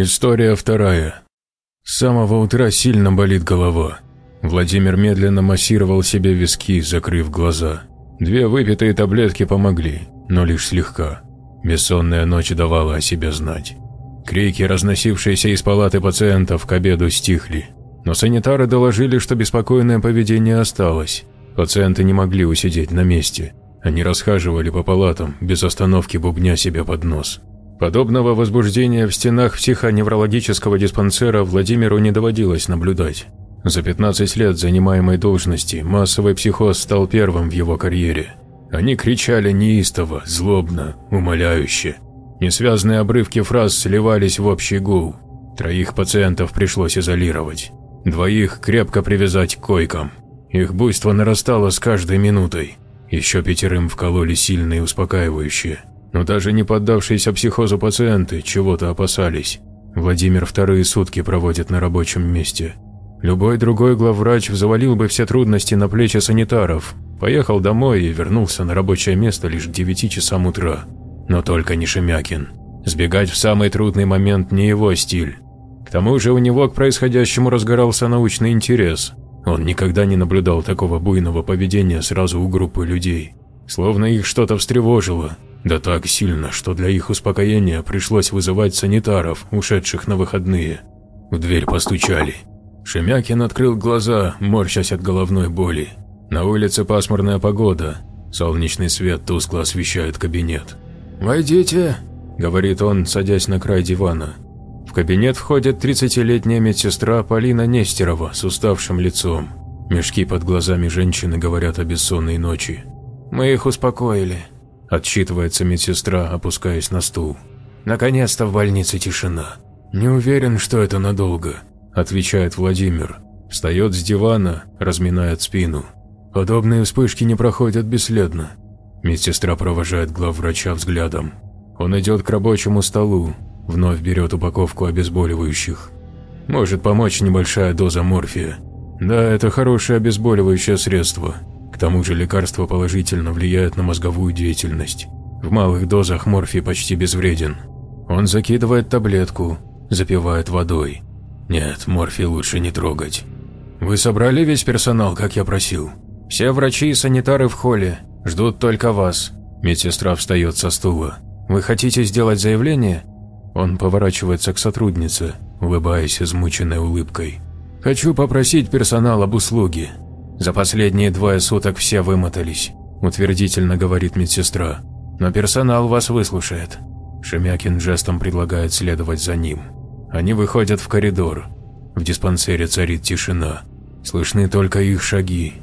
История вторая. С самого утра сильно болит голова. Владимир медленно массировал себе виски, закрыв глаза. Две выпитые таблетки помогли, но лишь слегка. Бессонная ночь давала о себе знать. Крики, разносившиеся из палаты пациентов, к обеду стихли. Но санитары доложили, что беспокойное поведение осталось. Пациенты не могли усидеть на месте. Они расхаживали по палатам, без остановки бубня себе под нос. Подобного возбуждения в стенах психоневрологического диспансера Владимиру не доводилось наблюдать. За 15 лет занимаемой должности массовый психоз стал первым в его карьере. Они кричали неистово, злобно, умоляюще. Несвязные обрывки фраз сливались в общий гул. Троих пациентов пришлось изолировать. Двоих крепко привязать к койкам. Их буйство нарастало с каждой минутой. Еще пятерым вкололи сильные успокаивающие. Но даже не поддавшиеся психозу пациенты чего-то опасались. Владимир вторые сутки проводит на рабочем месте. Любой другой главврач завалил бы все трудности на плечи санитаров, поехал домой и вернулся на рабочее место лишь к 9 часам утра. Но только не Шемякин. Сбегать в самый трудный момент не его стиль. К тому же у него к происходящему разгорался научный интерес. Он никогда не наблюдал такого буйного поведения сразу у группы людей. Словно их что-то встревожило, да так сильно, что для их успокоения пришлось вызывать санитаров, ушедших на выходные. В дверь постучали. Шемякин открыл глаза, морщась от головной боли. На улице пасмурная погода, солнечный свет тускло освещает кабинет. «Войдите», – говорит он, садясь на край дивана. В кабинет входит 30-летняя медсестра Полина Нестерова с уставшим лицом. Мешки под глазами женщины говорят о бессонной ночи. «Мы их успокоили», – отчитывается медсестра, опускаясь на стул. «Наконец-то в больнице тишина. Не уверен, что это надолго», – отвечает Владимир. Встает с дивана, разминает спину. Подобные вспышки не проходят бесследно. Медсестра провожает главврача взглядом. Он идет к рабочему столу, вновь берет упаковку обезболивающих. Может помочь небольшая доза морфия. Да, это хорошее обезболивающее средство. К тому же лекарство положительно влияет на мозговую деятельность. В малых дозах морфий почти безвреден. Он закидывает таблетку, запивает водой. Нет, морфий лучше не трогать. Вы собрали весь персонал, как я просил? Все врачи и санитары в холле, ждут только вас. Медсестра встает со стула. Вы хотите сделать заявление? Он поворачивается к сотруднице, улыбаясь измученной улыбкой. «Хочу попросить персонал об услуге. За последние двое суток все вымотались», – утвердительно говорит медсестра. «Но персонал вас выслушает». Шемякин жестом предлагает следовать за ним. Они выходят в коридор. В диспансере царит тишина. Слышны только их шаги.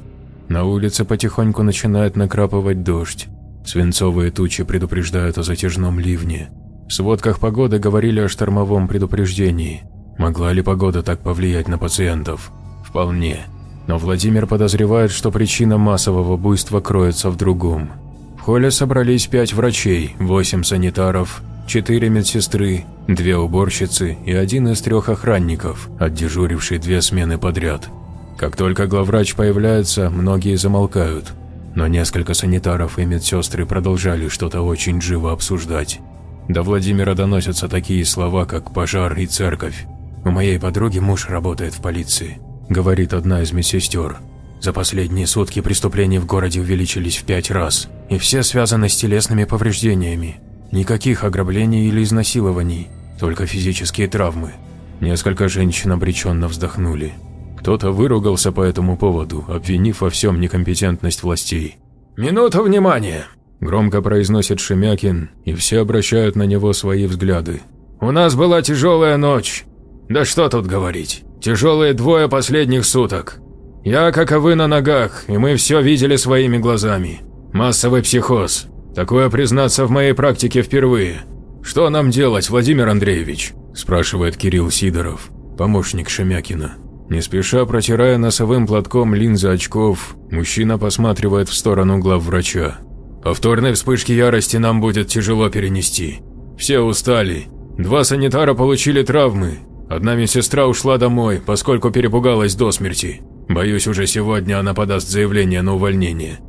На улице потихоньку начинает накрапывать дождь. Свинцовые тучи предупреждают о затяжном ливне. В сводках погоды говорили о штормовом предупреждении. Могла ли погода так повлиять на пациентов? Вполне. Но Владимир подозревает, что причина массового буйства кроется в другом. В холле собрались пять врачей, восемь санитаров, четыре медсестры, две уборщицы и один из трех охранников, отдежуривший две смены подряд. Как только главврач появляется, многие замолкают, но несколько санитаров и медсестры продолжали что-то очень живо обсуждать. До Владимира доносятся такие слова, как «пожар» и «церковь». У моей подруги муж работает в полиции говорит одна из медсестер. За последние сутки преступления в городе увеличились в пять раз, и все связаны с телесными повреждениями. Никаких ограблений или изнасилований, только физические травмы. Несколько женщин обреченно вздохнули. Кто-то выругался по этому поводу, обвинив во всем некомпетентность властей. «Минута внимания!» – громко произносит Шемякин, и все обращают на него свои взгляды. «У нас была тяжелая ночь. Да что тут говорить. Тяжелые двое последних суток. Я, как и вы, на ногах, и мы все видели своими глазами. Массовый психоз. Такое, признаться, в моей практике впервые. Что нам делать, Владимир Андреевич? спрашивает Кирилл Сидоров, помощник Шемякина. Не спеша протирая носовым платком линзы очков, мужчина посматривает в сторону главврача. Повторной вспышки ярости нам будет тяжело перенести. Все устали. Два санитара получили травмы, Одна медсестра ушла домой, поскольку перепугалась до смерти. Боюсь, уже сегодня она подаст заявление на увольнение.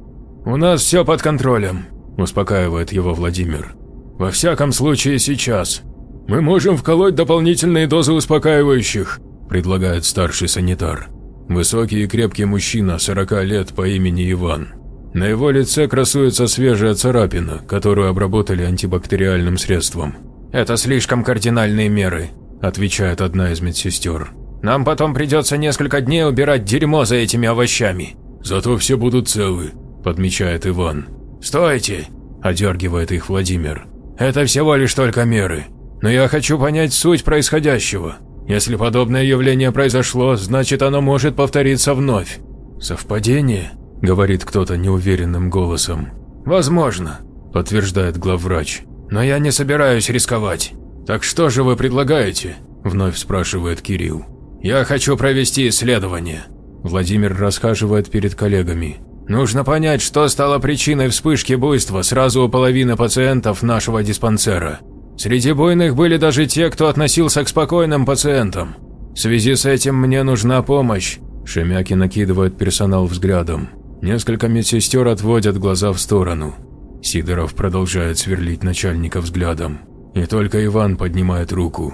«У нас все под контролем», – успокаивает его Владимир. «Во всяком случае сейчас. «Мы можем вколоть дополнительные дозы успокаивающих», – предлагает старший санитар. Высокий и крепкий мужчина 40 лет по имени Иван. На его лице красуется свежая царапина, которую обработали антибактериальным средством. «Это слишком кардинальные меры», – отвечает одна из медсестер. «Нам потом придется несколько дней убирать дерьмо за этими овощами». «Зато все будут целы», – подмечает Иван. «Стойте!» – одергивает их Владимир. «Это всего лишь только меры. Но я хочу понять суть происходящего. Если подобное явление произошло, значит оно может повториться вновь». «Совпадение?» – говорит кто-то неуверенным голосом. «Возможно», – подтверждает главврач. «Но я не собираюсь рисковать». «Так что же вы предлагаете?» – вновь спрашивает Кирилл. «Я хочу провести исследование». Владимир расхаживает перед коллегами. «Нужно понять, что стало причиной вспышки буйства сразу у половины пациентов нашего диспансера. Среди буйных были даже те, кто относился к спокойным пациентам. В связи с этим мне нужна помощь». Шемяки накидывает персонал взглядом. Несколько медсестер отводят глаза в сторону. Сидоров продолжает сверлить начальника взглядом. И только Иван поднимает руку.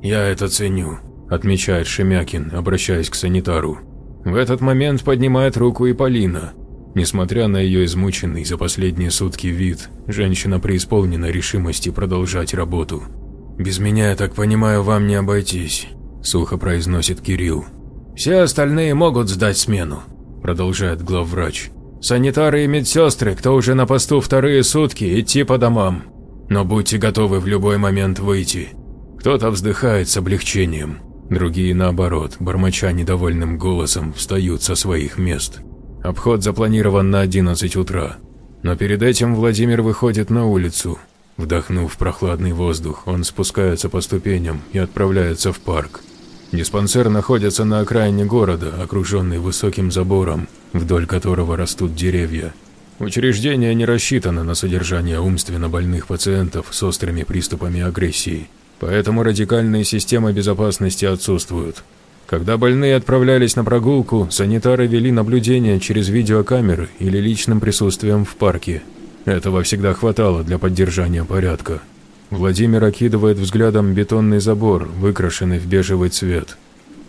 «Я это ценю», – отмечает Шемякин, обращаясь к санитару. В этот момент поднимает руку и Полина. Несмотря на ее измученный за последние сутки вид, женщина преисполнена решимости продолжать работу. «Без меня, я так понимаю, вам не обойтись», – сухо произносит Кирилл. «Все остальные могут сдать смену», продолжает главврач. Санитары и медсестры, кто уже на посту вторые сутки, идти по домам. Но будьте готовы в любой момент выйти. Кто-то вздыхает с облегчением, другие наоборот, бормоча недовольным голосом, встают со своих мест. Обход запланирован на 11 утра. Но перед этим Владимир выходит на улицу. Вдохнув прохладный воздух, он спускается по ступеням и отправляется в парк. Диспансер находится на окраине города, окруженный высоким забором, вдоль которого растут деревья. Учреждение не рассчитано на содержание умственно больных пациентов с острыми приступами агрессии, поэтому радикальные системы безопасности отсутствуют. Когда больные отправлялись на прогулку, санитары вели наблюдение через видеокамеры или личным присутствием в парке. Этого всегда хватало для поддержания порядка. Владимир окидывает взглядом бетонный забор, выкрашенный в бежевый цвет.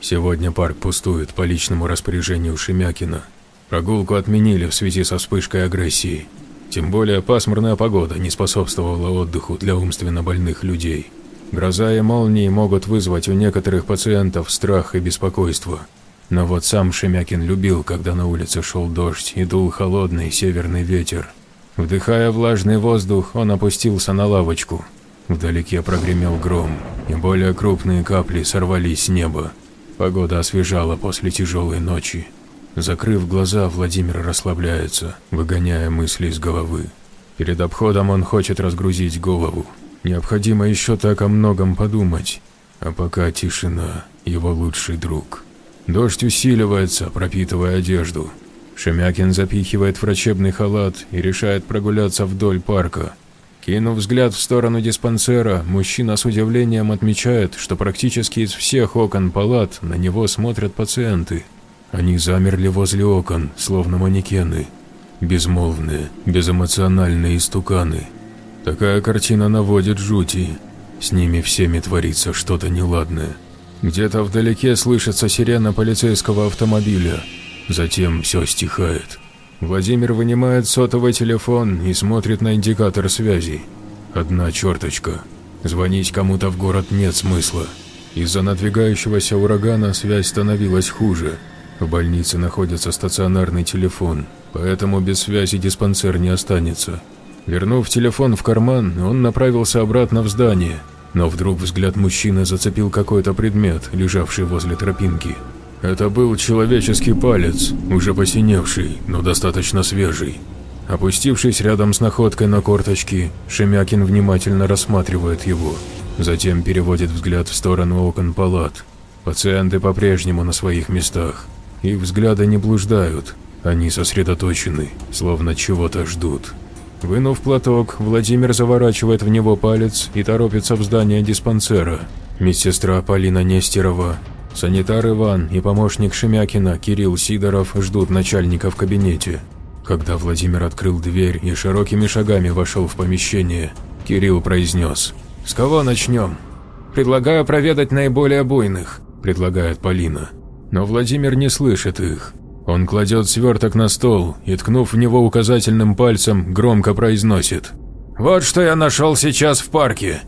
Сегодня парк пустует по личному распоряжению Шемякина. Прогулку отменили в связи со вспышкой агрессии. Тем более пасмурная погода не способствовала отдыху для умственно больных людей. Гроза и молнии могут вызвать у некоторых пациентов страх и беспокойство. Но вот сам Шемякин любил, когда на улице шел дождь и дул холодный северный ветер. Вдыхая влажный воздух, он опустился на лавочку, Вдалеке прогремел гром, и более крупные капли сорвались с неба. Погода освежала после тяжелой ночи. Закрыв глаза, Владимир расслабляется, выгоняя мысли из головы. Перед обходом он хочет разгрузить голову. Необходимо еще так о многом подумать. А пока тишина, его лучший друг. Дождь усиливается, пропитывая одежду. Шемякин запихивает врачебный халат и решает прогуляться вдоль парка, Кинув взгляд в сторону диспансера, мужчина с удивлением отмечает, что практически из всех окон палат на него смотрят пациенты. Они замерли возле окон, словно манекены. Безмолвные, безэмоциональные истуканы. Такая картина наводит жути. С ними всеми творится что-то неладное. Где-то вдалеке слышится сирена полицейского автомобиля. Затем все стихает. Владимир вынимает сотовый телефон и смотрит на индикатор связи. Одна черточка. Звонить кому-то в город нет смысла. Из-за надвигающегося урагана связь становилась хуже. В больнице находится стационарный телефон, поэтому без связи диспансер не останется. Вернув телефон в карман, он направился обратно в здание, но вдруг взгляд мужчины зацепил какой-то предмет, лежавший возле тропинки. Это был человеческий палец, уже посиневший, но достаточно свежий. Опустившись рядом с находкой на корточки, Шемякин внимательно рассматривает его. Затем переводит взгляд в сторону окон палат. Пациенты по-прежнему на своих местах. Их взгляды не блуждают, они сосредоточены, словно чего-то ждут. Вынув платок, Владимир заворачивает в него палец и торопится в здание диспансера. Медсестра Полина Нестерова Санитар Иван и помощник Шемякина Кирилл Сидоров ждут начальника в кабинете. Когда Владимир открыл дверь и широкими шагами вошел в помещение, Кирилл произнес «С кого начнем?» Предлагаю проведать наиболее буйных», – предлагает Полина. Но Владимир не слышит их. Он кладет сверток на стол и, ткнув в него указательным пальцем, громко произносит. «Вот что я нашел сейчас в парке!»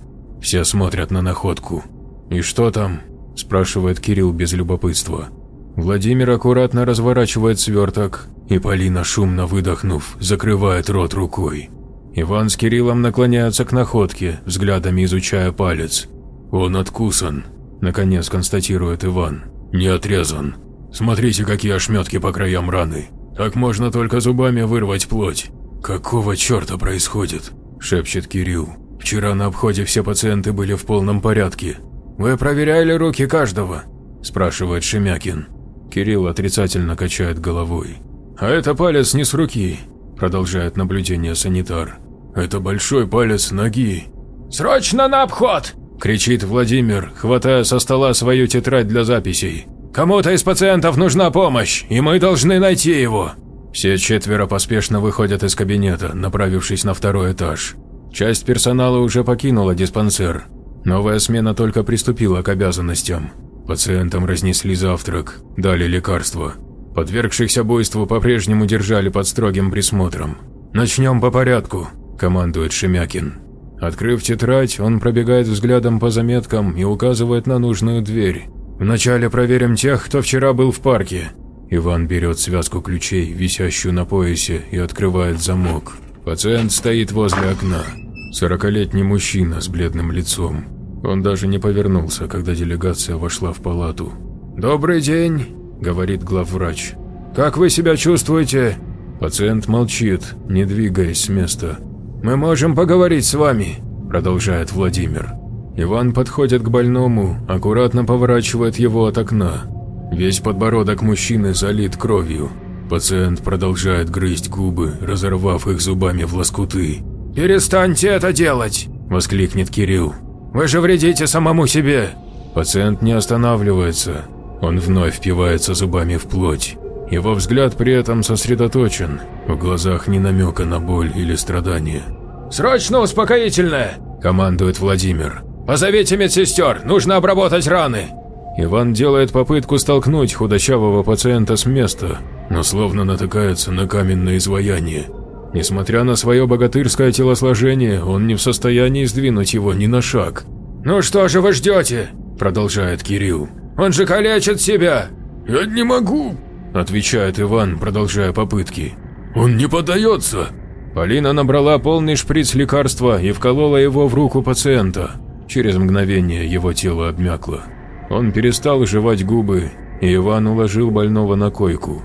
Все смотрят на находку. «И что там?» – спрашивает Кирилл без любопытства. Владимир аккуратно разворачивает сверток, и Полина, шумно выдохнув, закрывает рот рукой. Иван с Кириллом наклоняются к находке, взглядами изучая палец. «Он откусан», – наконец констатирует Иван. «Не отрезан. Смотрите, какие ошметки по краям раны. Так можно только зубами вырвать плоть. Какого черта происходит?» – шепчет Кирилл. «Вчера на обходе все пациенты были в полном порядке. Вы проверяли руки каждого?» – спрашивает Шемякин. Кирилл отрицательно качает головой. «А это палец не с руки», – продолжает наблюдение санитар. «Это большой палец ноги». «Срочно на обход!» – кричит Владимир, хватая со стола свою тетрадь для записей. «Кому-то из пациентов нужна помощь, и мы должны найти его!» Все четверо поспешно выходят из кабинета, направившись на второй этаж. Часть персонала уже покинула диспансер. Новая смена только приступила к обязанностям. Пациентам разнесли завтрак, дали лекарства. Подвергшихся буйству по-прежнему держали под строгим присмотром. «Начнем по порядку», – командует Шемякин. Открыв тетрадь, он пробегает взглядом по заметкам и указывает на нужную дверь. «Вначале проверим тех, кто вчера был в парке». Иван берет связку ключей, висящую на поясе, и открывает замок. Пациент стоит возле окна. Сорокалетний мужчина с бледным лицом. Он даже не повернулся, когда делегация вошла в палату. «Добрый день», – говорит главврач. «Как вы себя чувствуете?» Пациент молчит, не двигаясь с места. «Мы можем поговорить с вами», – продолжает Владимир. Иван подходит к больному, аккуратно поворачивает его от окна. Весь подбородок мужчины залит кровью. Пациент продолжает грызть губы, разорвав их зубами в лоскуты. «Перестаньте это делать!» – воскликнет Кирилл. «Вы же вредите самому себе!» Пациент не останавливается. Он вновь впивается зубами в плоть. Его взгляд при этом сосредоточен, в глазах ни намека на боль или страдания. «Срочно успокоительное!» – командует Владимир. «Позовите медсестер, нужно обработать раны!» Иван делает попытку столкнуть худощавого пациента с места, но словно натыкается на каменное изваяние. Несмотря на свое богатырское телосложение, он не в состоянии сдвинуть его ни на шаг. «Ну что же вы ждете?» – продолжает Кирилл. «Он же калечит себя!» «Я не могу!» – отвечает Иван, продолжая попытки. «Он не поддается!» Полина набрала полный шприц лекарства и вколола его в руку пациента. Через мгновение его тело обмякло. Он перестал жевать губы, и Иван уложил больного на койку.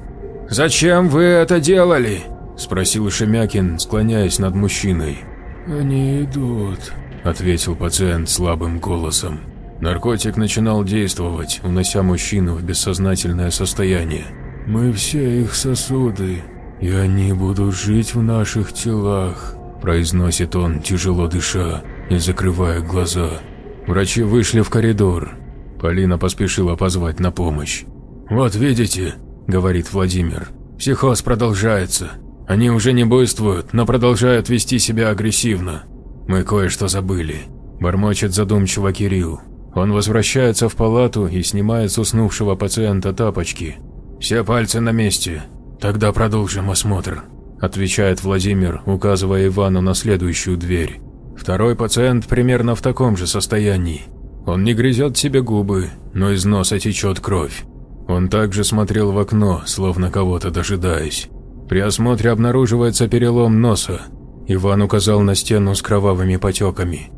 «Зачем вы это делали?» – спросил Шемякин, склоняясь над мужчиной. «Они идут», – ответил пациент слабым голосом. Наркотик начинал действовать, унося мужчину в бессознательное состояние. «Мы все их сосуды, и они будут жить в наших телах», – произносит он, тяжело дыша и закрывая глаза. Врачи вышли в коридор. Полина поспешила позвать на помощь. «Вот видите», – говорит Владимир, – «психоз продолжается. Они уже не буйствуют, но продолжают вести себя агрессивно. Мы кое-что забыли», – бормочет задумчиво Кирилл. Он возвращается в палату и снимает с уснувшего пациента тапочки. «Все пальцы на месте. Тогда продолжим осмотр», – отвечает Владимир, указывая Ивану на следующую дверь. Второй пациент примерно в таком же состоянии. Он не грызет себе губы, но из носа течет кровь. Он также смотрел в окно, словно кого-то дожидаясь. При осмотре обнаруживается перелом носа. Иван указал на стену с кровавыми потеками.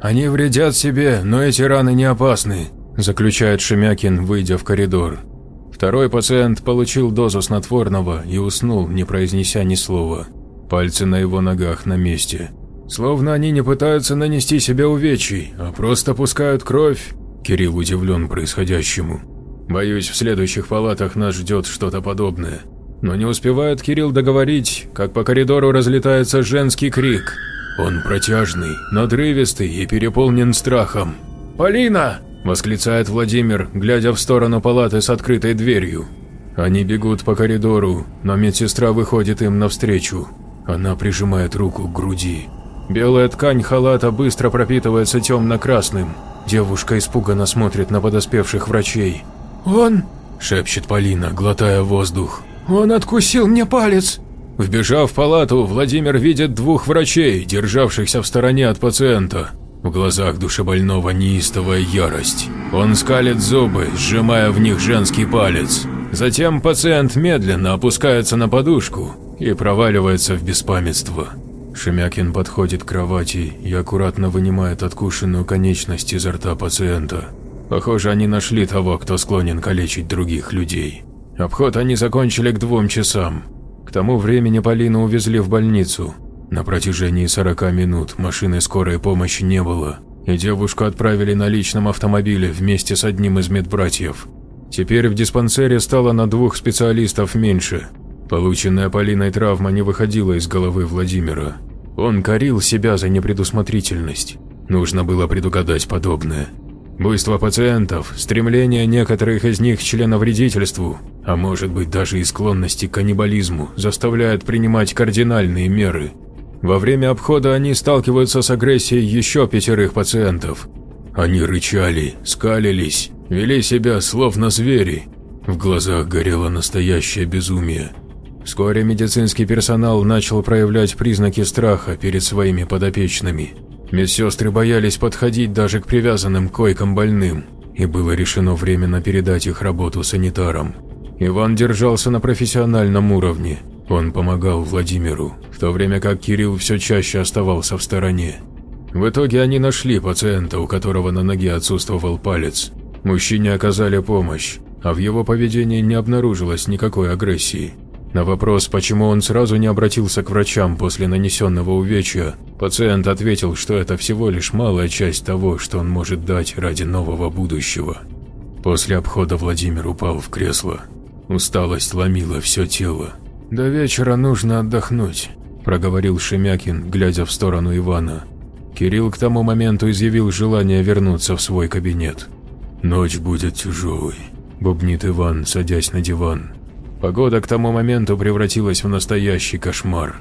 «Они вредят себе, но эти раны не опасны», – заключает Шемякин, выйдя в коридор. Второй пациент получил дозу снотворного и уснул, не произнеся ни слова. Пальцы на его ногах на месте. Словно они не пытаются нанести себе увечий, а просто пускают кровь. Кирилл удивлен происходящему. Боюсь, в следующих палатах нас ждет что-то подобное. Но не успевает Кирилл договорить, как по коридору разлетается женский крик. Он протяжный, надрывистый и переполнен страхом. «Полина!» – восклицает Владимир, глядя в сторону палаты с открытой дверью. Они бегут по коридору, но медсестра выходит им навстречу. Она прижимает руку к груди. Белая ткань халата быстро пропитывается темно-красным. Девушка испуганно смотрит на подоспевших врачей. «Он...» – шепчет Полина, глотая воздух. «Он откусил мне палец!» Вбежав в палату, Владимир видит двух врачей, державшихся в стороне от пациента. В глазах душебольного неистовая ярость. Он скалит зубы, сжимая в них женский палец. Затем пациент медленно опускается на подушку и проваливается в беспамятство. Шемякин подходит к кровати и аккуратно вынимает откушенную конечность изо рта пациента. Похоже, они нашли того, кто склонен калечить других людей. Обход они закончили к двум часам. К тому времени Полину увезли в больницу. На протяжении 40 минут машины скорой помощи не было, и девушку отправили на личном автомобиле вместе с одним из медбратьев. Теперь в диспансере стало на двух специалистов меньше. Полученная Полиной травма не выходила из головы Владимира. Он корил себя за непредусмотрительность. Нужно было предугадать подобное. Буйство пациентов, стремление некоторых из них к членовредительству, а может быть даже и склонности к каннибализму, заставляют принимать кардинальные меры. Во время обхода они сталкиваются с агрессией еще пятерых пациентов. Они рычали, скалились, вели себя словно звери. В глазах горело настоящее безумие. Вскоре медицинский персонал начал проявлять признаки страха перед своими подопечными. Медсестры боялись подходить даже к привязанным койкам больным, и было решено временно передать их работу санитарам. Иван держался на профессиональном уровне, он помогал Владимиру, в то время как Кирилл все чаще оставался в стороне. В итоге они нашли пациента, у которого на ноге отсутствовал палец. Мужчине оказали помощь, а в его поведении не обнаружилось никакой агрессии. На вопрос, почему он сразу не обратился к врачам после нанесенного увечья, пациент ответил, что это всего лишь малая часть того, что он может дать ради нового будущего. После обхода Владимир упал в кресло. Усталость ломила все тело. «До вечера нужно отдохнуть», – проговорил Шемякин, глядя в сторону Ивана. Кирилл к тому моменту изъявил желание вернуться в свой кабинет. «Ночь будет тяжелой», – бубнит Иван, садясь на диван. Погода к тому моменту превратилась в настоящий кошмар.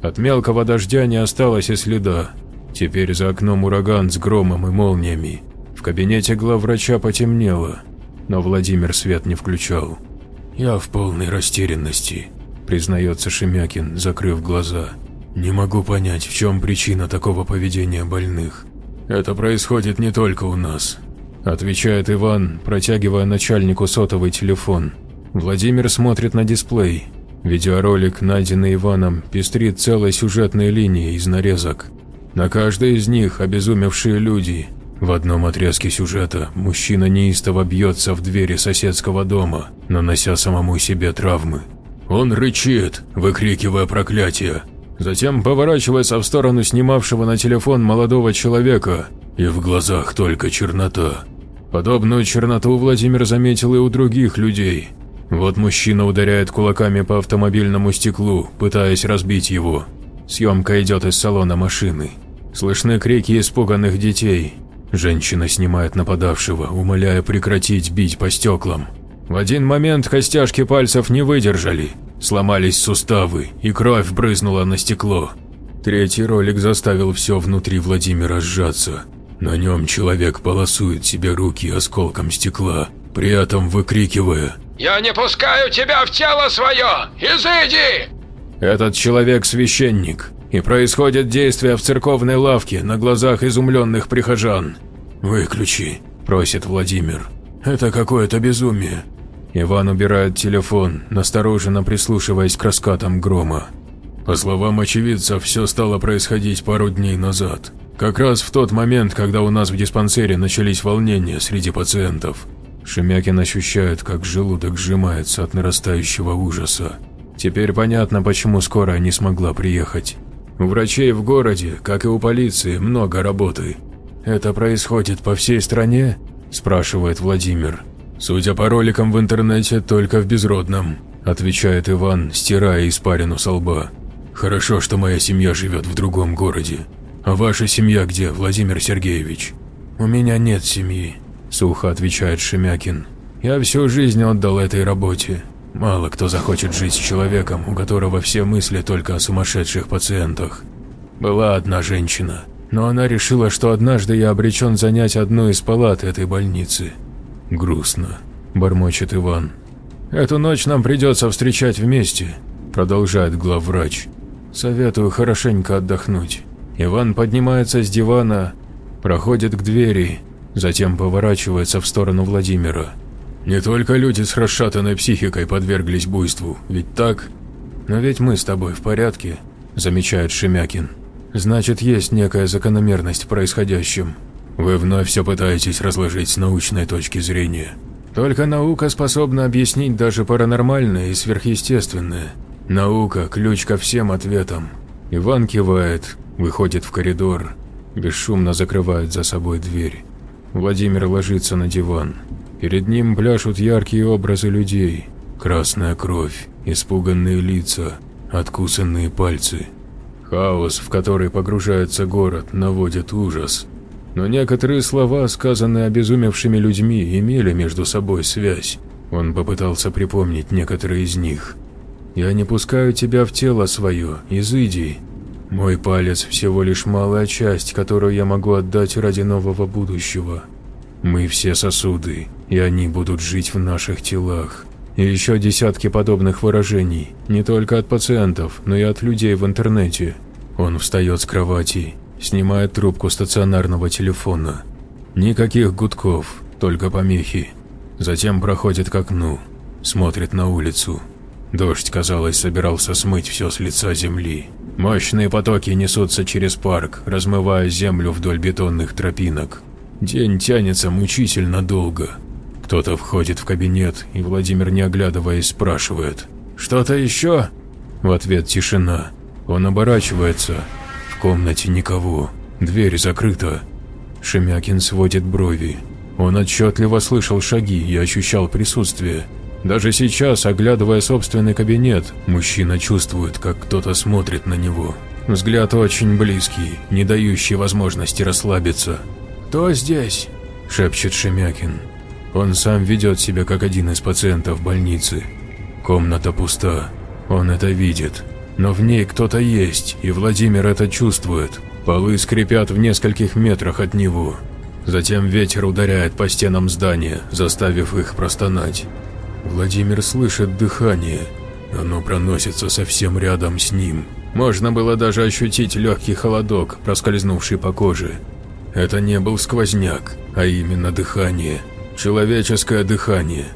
От мелкого дождя не осталось и следа. Теперь за окном ураган с громом и молниями. В кабинете главврача потемнело, но Владимир свет не включал. «Я в полной растерянности», – признается Шемякин, закрыв глаза. «Не могу понять, в чем причина такого поведения больных. Это происходит не только у нас», – отвечает Иван, протягивая начальнику сотовый телефон. Владимир смотрит на дисплей. Видеоролик, найденный Иваном, пестрит целой сюжетной линией из нарезок. На каждой из них обезумевшие люди. В одном отрезке сюжета мужчина неистово бьется в двери соседского дома, нанося самому себе травмы. Он рычит, выкрикивая проклятие. Затем поворачивается в сторону снимавшего на телефон молодого человека, и в глазах только чернота. Подобную черноту Владимир заметил и у других людей, вот мужчина ударяет кулаками по автомобильному стеклу, пытаясь разбить его. Съемка идет из салона машины. Слышны крики испуганных детей. Женщина снимает нападавшего, умоляя прекратить бить по стеклам. В один момент костяшки пальцев не выдержали, сломались суставы, и кровь брызнула на стекло. Третий ролик заставил все внутри Владимира сжаться. На нем человек полосует себе руки осколком стекла, при этом выкрикивая «Я не пускаю тебя в тело свое! Изыди!» Этот человек священник, и происходит действие в церковной лавке на глазах изумленных прихожан. «Выключи», – просит Владимир. «Это какое-то безумие». Иван убирает телефон, настороженно прислушиваясь к раскатам грома. По словам очевидцев, все стало происходить пару дней назад. Как раз в тот момент, когда у нас в диспансере начались волнения среди пациентов. Шемякин ощущает, как желудок сжимается от нарастающего ужаса. Теперь понятно, почему скорая не смогла приехать. У врачей в городе, как и у полиции, много работы. «Это происходит по всей стране?» – спрашивает Владимир. «Судя по роликам в интернете, только в Безродном», – отвечает Иван, стирая испарину со лба. «Хорошо, что моя семья живет в другом городе. А ваша семья где, Владимир Сергеевич?» «У меня нет семьи», – сухо отвечает Шемякин. «Я всю жизнь отдал этой работе. Мало кто захочет жить с человеком, у которого все мысли только о сумасшедших пациентах. Была одна женщина. но она решила, что однажды я обречен занять одну из палат этой больницы. Грустно, бормочет Иван. Эту ночь нам придется встречать вместе, продолжает главврач. Советую хорошенько отдохнуть. Иван поднимается с дивана, проходит к двери, затем поворачивается в сторону Владимира. Не только люди с расшатанной психикой подверглись буйству, ведь так? Но ведь мы с тобой в порядке, замечает Шемякин. Значит, есть некая закономерность в происходящем. Вы вновь все пытаетесь разложить с научной точки зрения. Только наука способна объяснить даже паранормальное и сверхъестественное. Наука – ключ ко всем ответам. Иван кивает, выходит в коридор, бесшумно закрывает за собой дверь. Владимир ложится на диван. Перед ним пляшут яркие образы людей. Красная кровь, испуганные лица, откусанные пальцы. Хаос, в который погружается город, наводит ужас. Но некоторые слова, сказанные обезумевшими людьми, имели между собой связь. Он попытался припомнить некоторые из них. «Я не пускаю тебя в тело свое, изыди. Мой палец всего лишь малая часть, которую я могу отдать ради нового будущего. Мы все сосуды, и они будут жить в наших телах. И еще десятки подобных выражений, не только от пациентов, но и от людей в интернете. Он встает с кровати, снимает трубку стационарного телефона. Никаких гудков, только помехи. Затем проходит к окну, смотрит на улицу. Дождь, казалось, собирался смыть все с лица земли. Мощные потоки несутся через парк, размывая землю вдоль бетонных тропинок. День тянется мучительно долго. Кто-то входит в кабинет, и Владимир, не оглядываясь, спрашивает «Что-то еще?» В ответ тишина. Он оборачивается. В комнате никого. Дверь закрыта. Шемякин сводит брови. Он отчетливо слышал шаги и ощущал присутствие. Даже сейчас, оглядывая собственный кабинет, мужчина чувствует, как кто-то смотрит на него. Взгляд очень близкий, не дающий возможности расслабиться. «Кто здесь?» – шепчет Шемякин. Он сам ведет себя как один из пациентов больницы. Комната пуста, он это видит. Но в ней кто-то есть, и Владимир это чувствует. Полы скрипят в нескольких метрах от него. Затем ветер ударяет по стенам здания, заставив их простонать. Владимир слышит дыхание. Оно проносится совсем рядом с ним. Можно было даже ощутить легкий холодок, проскользнувший по коже. Это не был сквозняк, а именно дыхание. Человеческое дыхание.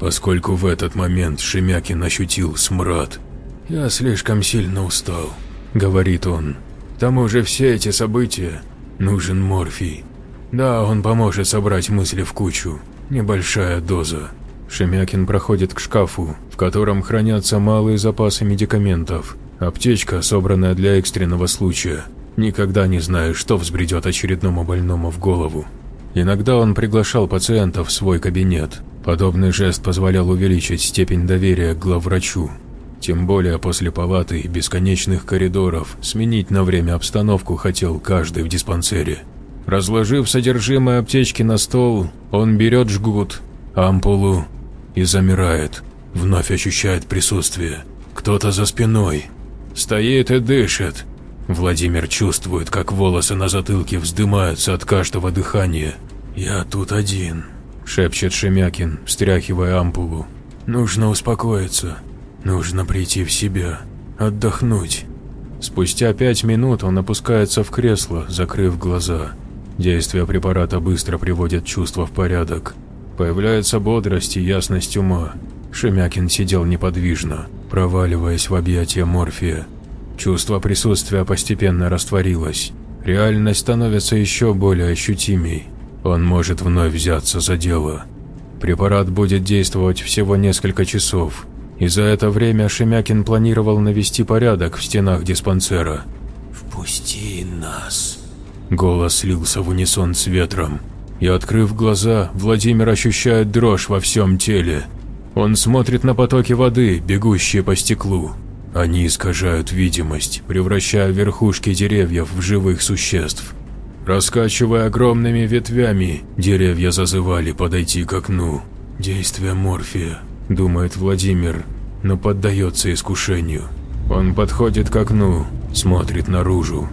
Поскольку в этот момент Шемякин ощутил смрад. «Я слишком сильно устал», — говорит он. «К тому же все эти события нужен морфий. Да, он поможет собрать мысли в кучу. Небольшая доза». Шемякин проходит к шкафу, в котором хранятся малые запасы медикаментов. Аптечка, собранная для экстренного случая. Никогда не знаешь, что взбредет очередному больному в голову. Иногда он приглашал пациентов в свой кабинет. Подобный жест позволял увеличить степень доверия к главврачу. Тем более после палаты и бесконечных коридоров сменить на время обстановку хотел каждый в диспансере. Разложив содержимое аптечки на стол, он берет жгут, ампулу и замирает. Вновь ощущает присутствие. Кто-то за спиной. Стоит и дышит, Владимир чувствует, как волосы на затылке вздымаются от каждого дыхания. «Я тут один», – шепчет Шемякин, встряхивая ампулу. «Нужно успокоиться. Нужно прийти в себя. Отдохнуть». Спустя пять минут он опускается в кресло, закрыв глаза. Действие препарата быстро приводит чувства в порядок. Появляется бодрость и ясность ума. Шемякин сидел неподвижно, проваливаясь в объятия морфия. Чувство присутствия постепенно растворилось. Реальность становится еще более ощутимей. Он может вновь взяться за дело. Препарат будет действовать всего несколько часов, и за это время Шемякин планировал навести порядок в стенах диспансера. «Впусти нас!» Голос слился в унисон с ветром. И открыв глаза, Владимир ощущает дрожь во всем теле. Он смотрит на потоки воды, бегущие по стеклу. Они искажают видимость, превращая верхушки деревьев в живых существ. Раскачивая огромными ветвями, деревья зазывали подойти к окну. Действие морфия, думает Владимир, но поддается искушению. Он подходит к окну, смотрит наружу.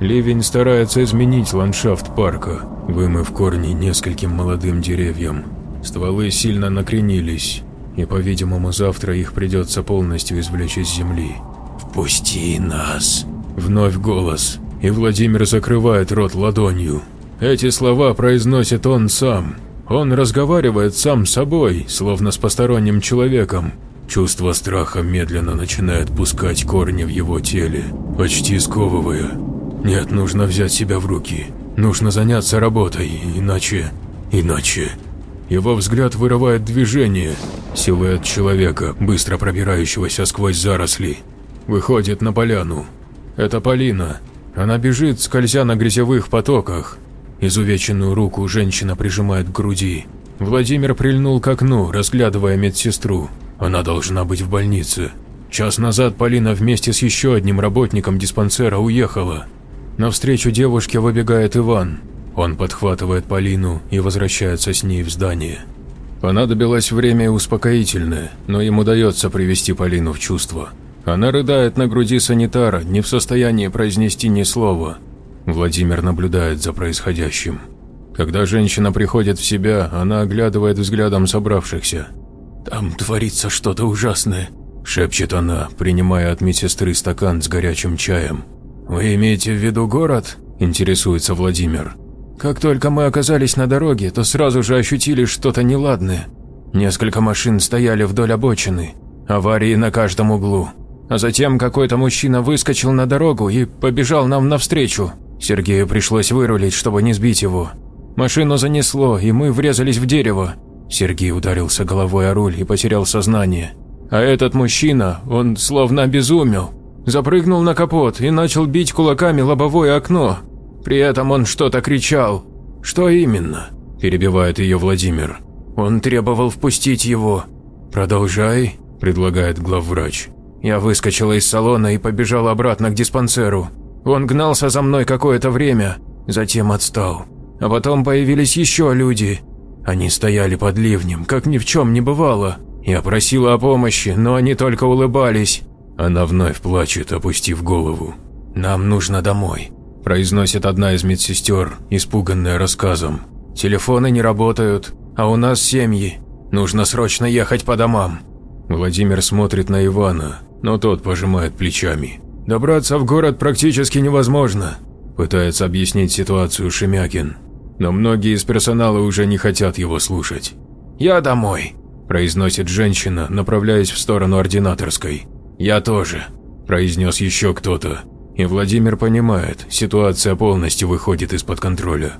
Ливень старается изменить ландшафт парка, вымыв корни нескольким молодым деревьям. Стволы сильно накренились, и, по-видимому, завтра их придется полностью извлечь из земли. «Впусти нас!» Вновь голос, и Владимир закрывает рот ладонью. Эти слова произносит он сам. Он разговаривает сам с собой, словно с посторонним человеком. Чувство страха медленно начинает пускать корни в его теле, почти сковывая. Нет, нужно взять себя в руки. Нужно заняться работой, иначе... иначе... Его взгляд вырывает движение. Силуэт человека, быстро пробирающегося сквозь заросли, выходит на поляну. Это Полина. Она бежит, скользя на грязевых потоках. Изувеченную руку женщина прижимает к груди. Владимир прильнул к окну, разглядывая медсестру. Она должна быть в больнице. Час назад Полина вместе с еще одним работником диспансера уехала. Навстречу девушке выбегает Иван. Он подхватывает Полину и возвращается с ней в здание. Понадобилось время успокоительное, но им удается привести Полину в чувство. Она рыдает на груди санитара, не в состоянии произнести ни слова. Владимир наблюдает за происходящим. Когда женщина приходит в себя, она оглядывает взглядом собравшихся. «Там творится что-то ужасное», – шепчет она, принимая от медсестры стакан с горячим чаем. «Вы имеете в виду город?» – интересуется Владимир. «Как только мы оказались на дороге, то сразу же ощутили что-то неладное. Несколько машин стояли вдоль обочины, аварии на каждом углу. А затем какой-то мужчина выскочил на дорогу и побежал нам навстречу. Сергею пришлось вырулить, чтобы не сбить его. Машину занесло, и мы врезались в дерево. Сергей ударился головой о руль и потерял сознание. А этот мужчина, он словно обезумел. Запрыгнул на капот и начал бить кулаками лобовое окно. При этом он что-то кричал. «Что именно?» – перебивает ее Владимир. «Он требовал впустить его». «Продолжай», – предлагает главврач. Я выскочила из салона и побежала обратно к диспансеру. Он гнался за мной какое-то время, затем отстал. А потом появились еще люди. Они стояли под ливнем, как ни в чем не бывало. Я просила о помощи, но они только улыбались. Она вновь плачет, опустив голову. «Нам нужно домой», – произносит одна из медсестер, испуганная рассказом. «Телефоны не работают, а у нас семьи. Нужно срочно ехать по домам». Владимир смотрит на Ивана, но тот пожимает плечами. «Добраться в город практически невозможно», – пытается объяснить ситуацию Шемякин. Но многие из персонала уже не хотят его слушать. «Я домой», – произносит женщина, направляясь в сторону ординаторской. «Я тоже», – произнес еще кто-то. И Владимир понимает, ситуация полностью выходит из-под контроля.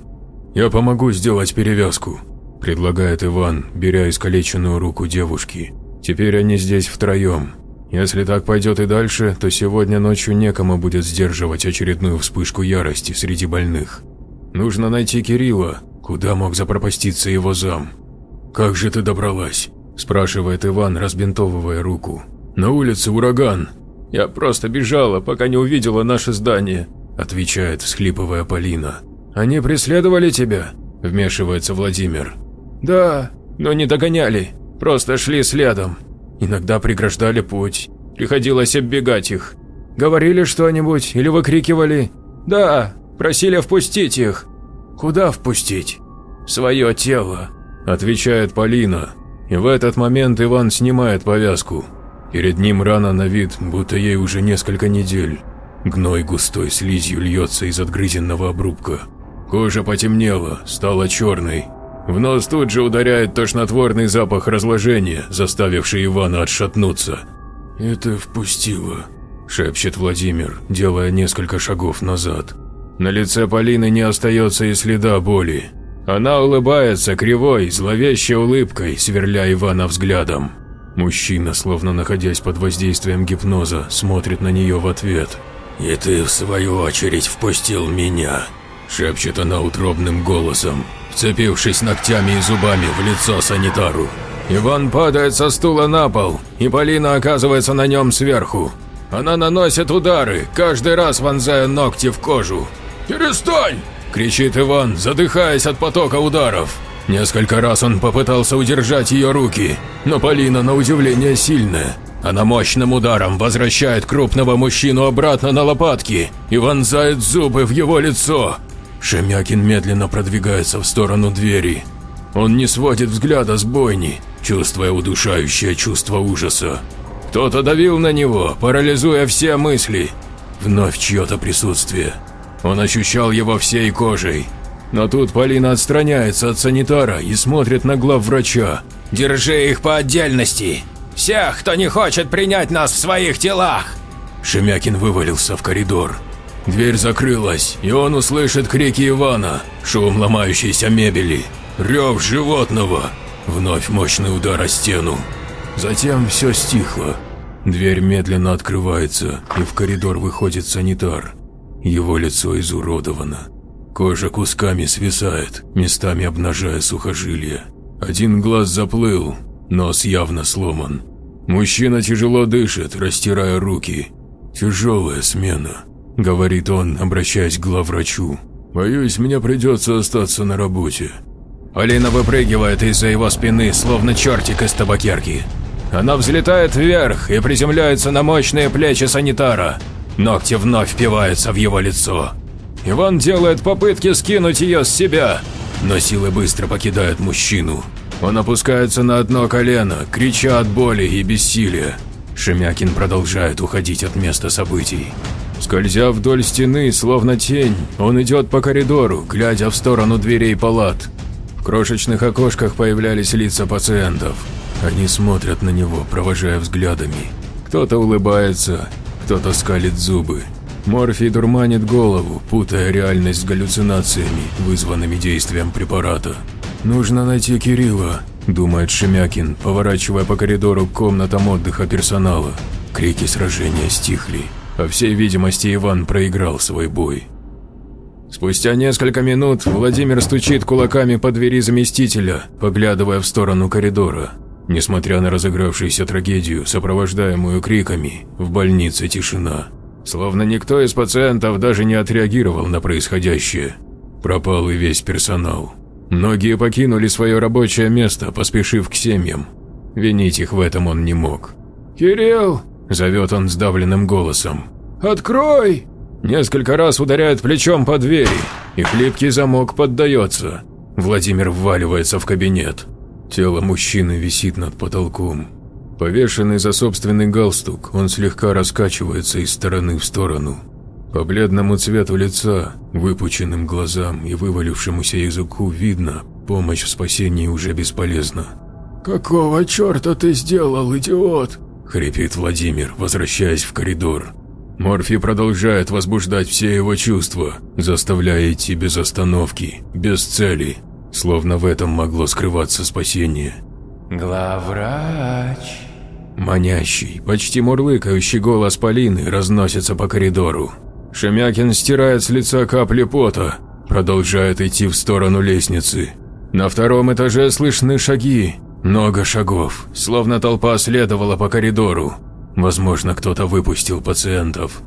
«Я помогу сделать перевязку», – предлагает Иван, беря искалеченную руку девушки. Теперь они здесь втроем, если так пойдет и дальше, то сегодня ночью некому будет сдерживать очередную вспышку ярости среди больных. Нужно найти Кирилла, куда мог запропаститься его зам. «Как же ты добралась?» – спрашивает Иван, разбинтовывая руку. «На улице ураган». «Я просто бежала, пока не увидела наше здание», – отвечает, всхлипывая Полина. «Они преследовали тебя?» – вмешивается Владимир. «Да, но не догоняли, просто шли следом. Иногда преграждали путь. Приходилось оббегать их. Говорили что-нибудь или выкрикивали? Да, просили впустить их. Куда впустить? Свое тело, отвечает Полина. И в этот момент Иван снимает повязку. Перед ним рана на вид, будто ей уже несколько недель. Гной густой слизью льется из отгрызенного обрубка. Кожа потемнела, стала черной, в нос тут же ударяет тошнотворный запах разложения, заставивший Ивана отшатнуться. «Это впустило», – шепчет Владимир, делая несколько шагов назад. На лице Полины не остается и следа боли. Она улыбается кривой, зловещей улыбкой, сверля Ивана взглядом. Мужчина, словно находясь под воздействием гипноза, смотрит на нее в ответ. «И ты, в свою очередь, впустил меня», – шепчет она утробным голосом вцепившись ногтями и зубами в лицо санитару. Иван падает со стула на пол, и Полина оказывается на нем сверху. Она наносит удары, каждый раз вонзая ногти в кожу. «Перестань!» – кричит Иван, задыхаясь от потока ударов. Несколько раз он попытался удержать ее руки, но Полина на удивление сильная. Она мощным ударом возвращает крупного мужчину обратно на лопатки и вонзает зубы в его лицо. Шемякин медленно продвигается в сторону двери. Он не сводит взгляда с бойни, чувствуя удушающее чувство ужаса. Кто-то давил на него, парализуя все мысли. Вновь чье-то присутствие. Он ощущал его всей кожей. Но тут Полина отстраняется от санитара и смотрит на главврача. «Держи их по отдельности! Всех, кто не хочет принять нас в своих телах!» Шемякин вывалился в коридор. Дверь закрылась, и он услышит крики Ивана, шум ломающейся мебели, рев животного, вновь мощный удар о стену. Затем все стихло. Дверь медленно открывается, и в коридор выходит санитар. Его лицо изуродовано. Кожа кусками свисает, местами обнажая сухожилия. Один глаз заплыл, нос явно сломан. Мужчина тяжело дышит, растирая руки. «Тяжелая смена», – говорит он, обращаясь к главврачу. «Боюсь, мне придется остаться на работе». Алина выпрыгивает из-за его спины, словно чертик из табакерки. Она взлетает вверх и приземляется на мощные плечи санитара. Ногти вновь впиваются в его лицо. Иван делает попытки скинуть ее с себя, но силы быстро покидают мужчину. Он опускается на одно колено, крича от боли и бессилия. Шемякин продолжает уходить от места событий. Скользя вдоль стены, словно тень, он идет по коридору, глядя в сторону дверей палат. В крошечных окошках появлялись лица пациентов. Они смотрят на него, провожая взглядами. Кто-то улыбается, кто-то скалит зубы. Морфий дурманит голову, путая реальность с галлюцинациями, вызванными действием препарата. «Нужно найти Кирилла», – думает Шемякин, поворачивая по коридору к комнатам отдыха персонала. Крики сражения стихли. По всей видимости, Иван проиграл свой бой. Спустя несколько минут Владимир стучит кулаками по двери заместителя, поглядывая в сторону коридора. Несмотря на разыгравшуюся трагедию, сопровождаемую криками, в больнице тишина. Словно никто из пациентов даже не отреагировал на происходящее. Пропал и весь персонал. Многие покинули свое рабочее место, поспешив к семьям. Винить их в этом он не мог. «Кирилл!» – зовет он сдавленным голосом. «Открой!» Несколько раз ударяет плечом по двери, и хлипкий замок поддается. Владимир вваливается в кабинет. Тело мужчины висит над потолком. Повешенный за собственный галстук, он слегка раскачивается из стороны в сторону. По бледному цвету лица, выпученным глазам и вывалившемуся языку видно, помощь в спасении уже бесполезна. «Какого черта ты сделал, идиот?» – хрипит Владимир, возвращаясь в коридор. Морфи продолжает возбуждать все его чувства, заставляя идти без остановки, без цели, словно в этом могло скрываться спасение. «Главврач...» Манящий, почти мурлыкающий голос Полины разносится по коридору. Шемякин стирает с лица капли пота, продолжает идти в сторону лестницы. На втором этаже слышны шаги, много шагов, словно толпа следовала по коридору. Возможно, кто-то выпустил пациентов.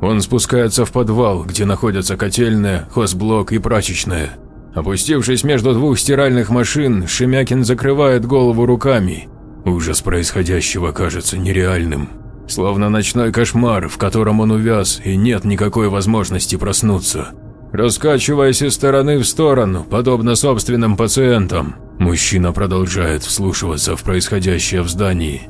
Он спускается в подвал, где находятся котельная, хозблок и прачечная. Опустившись между двух стиральных машин, Шемякин закрывает голову руками. Ужас происходящего кажется нереальным. Словно ночной кошмар, в котором он увяз, и нет никакой возможности проснуться. Раскачиваясь из стороны в сторону, подобно собственным пациентам, мужчина продолжает вслушиваться в происходящее в здании.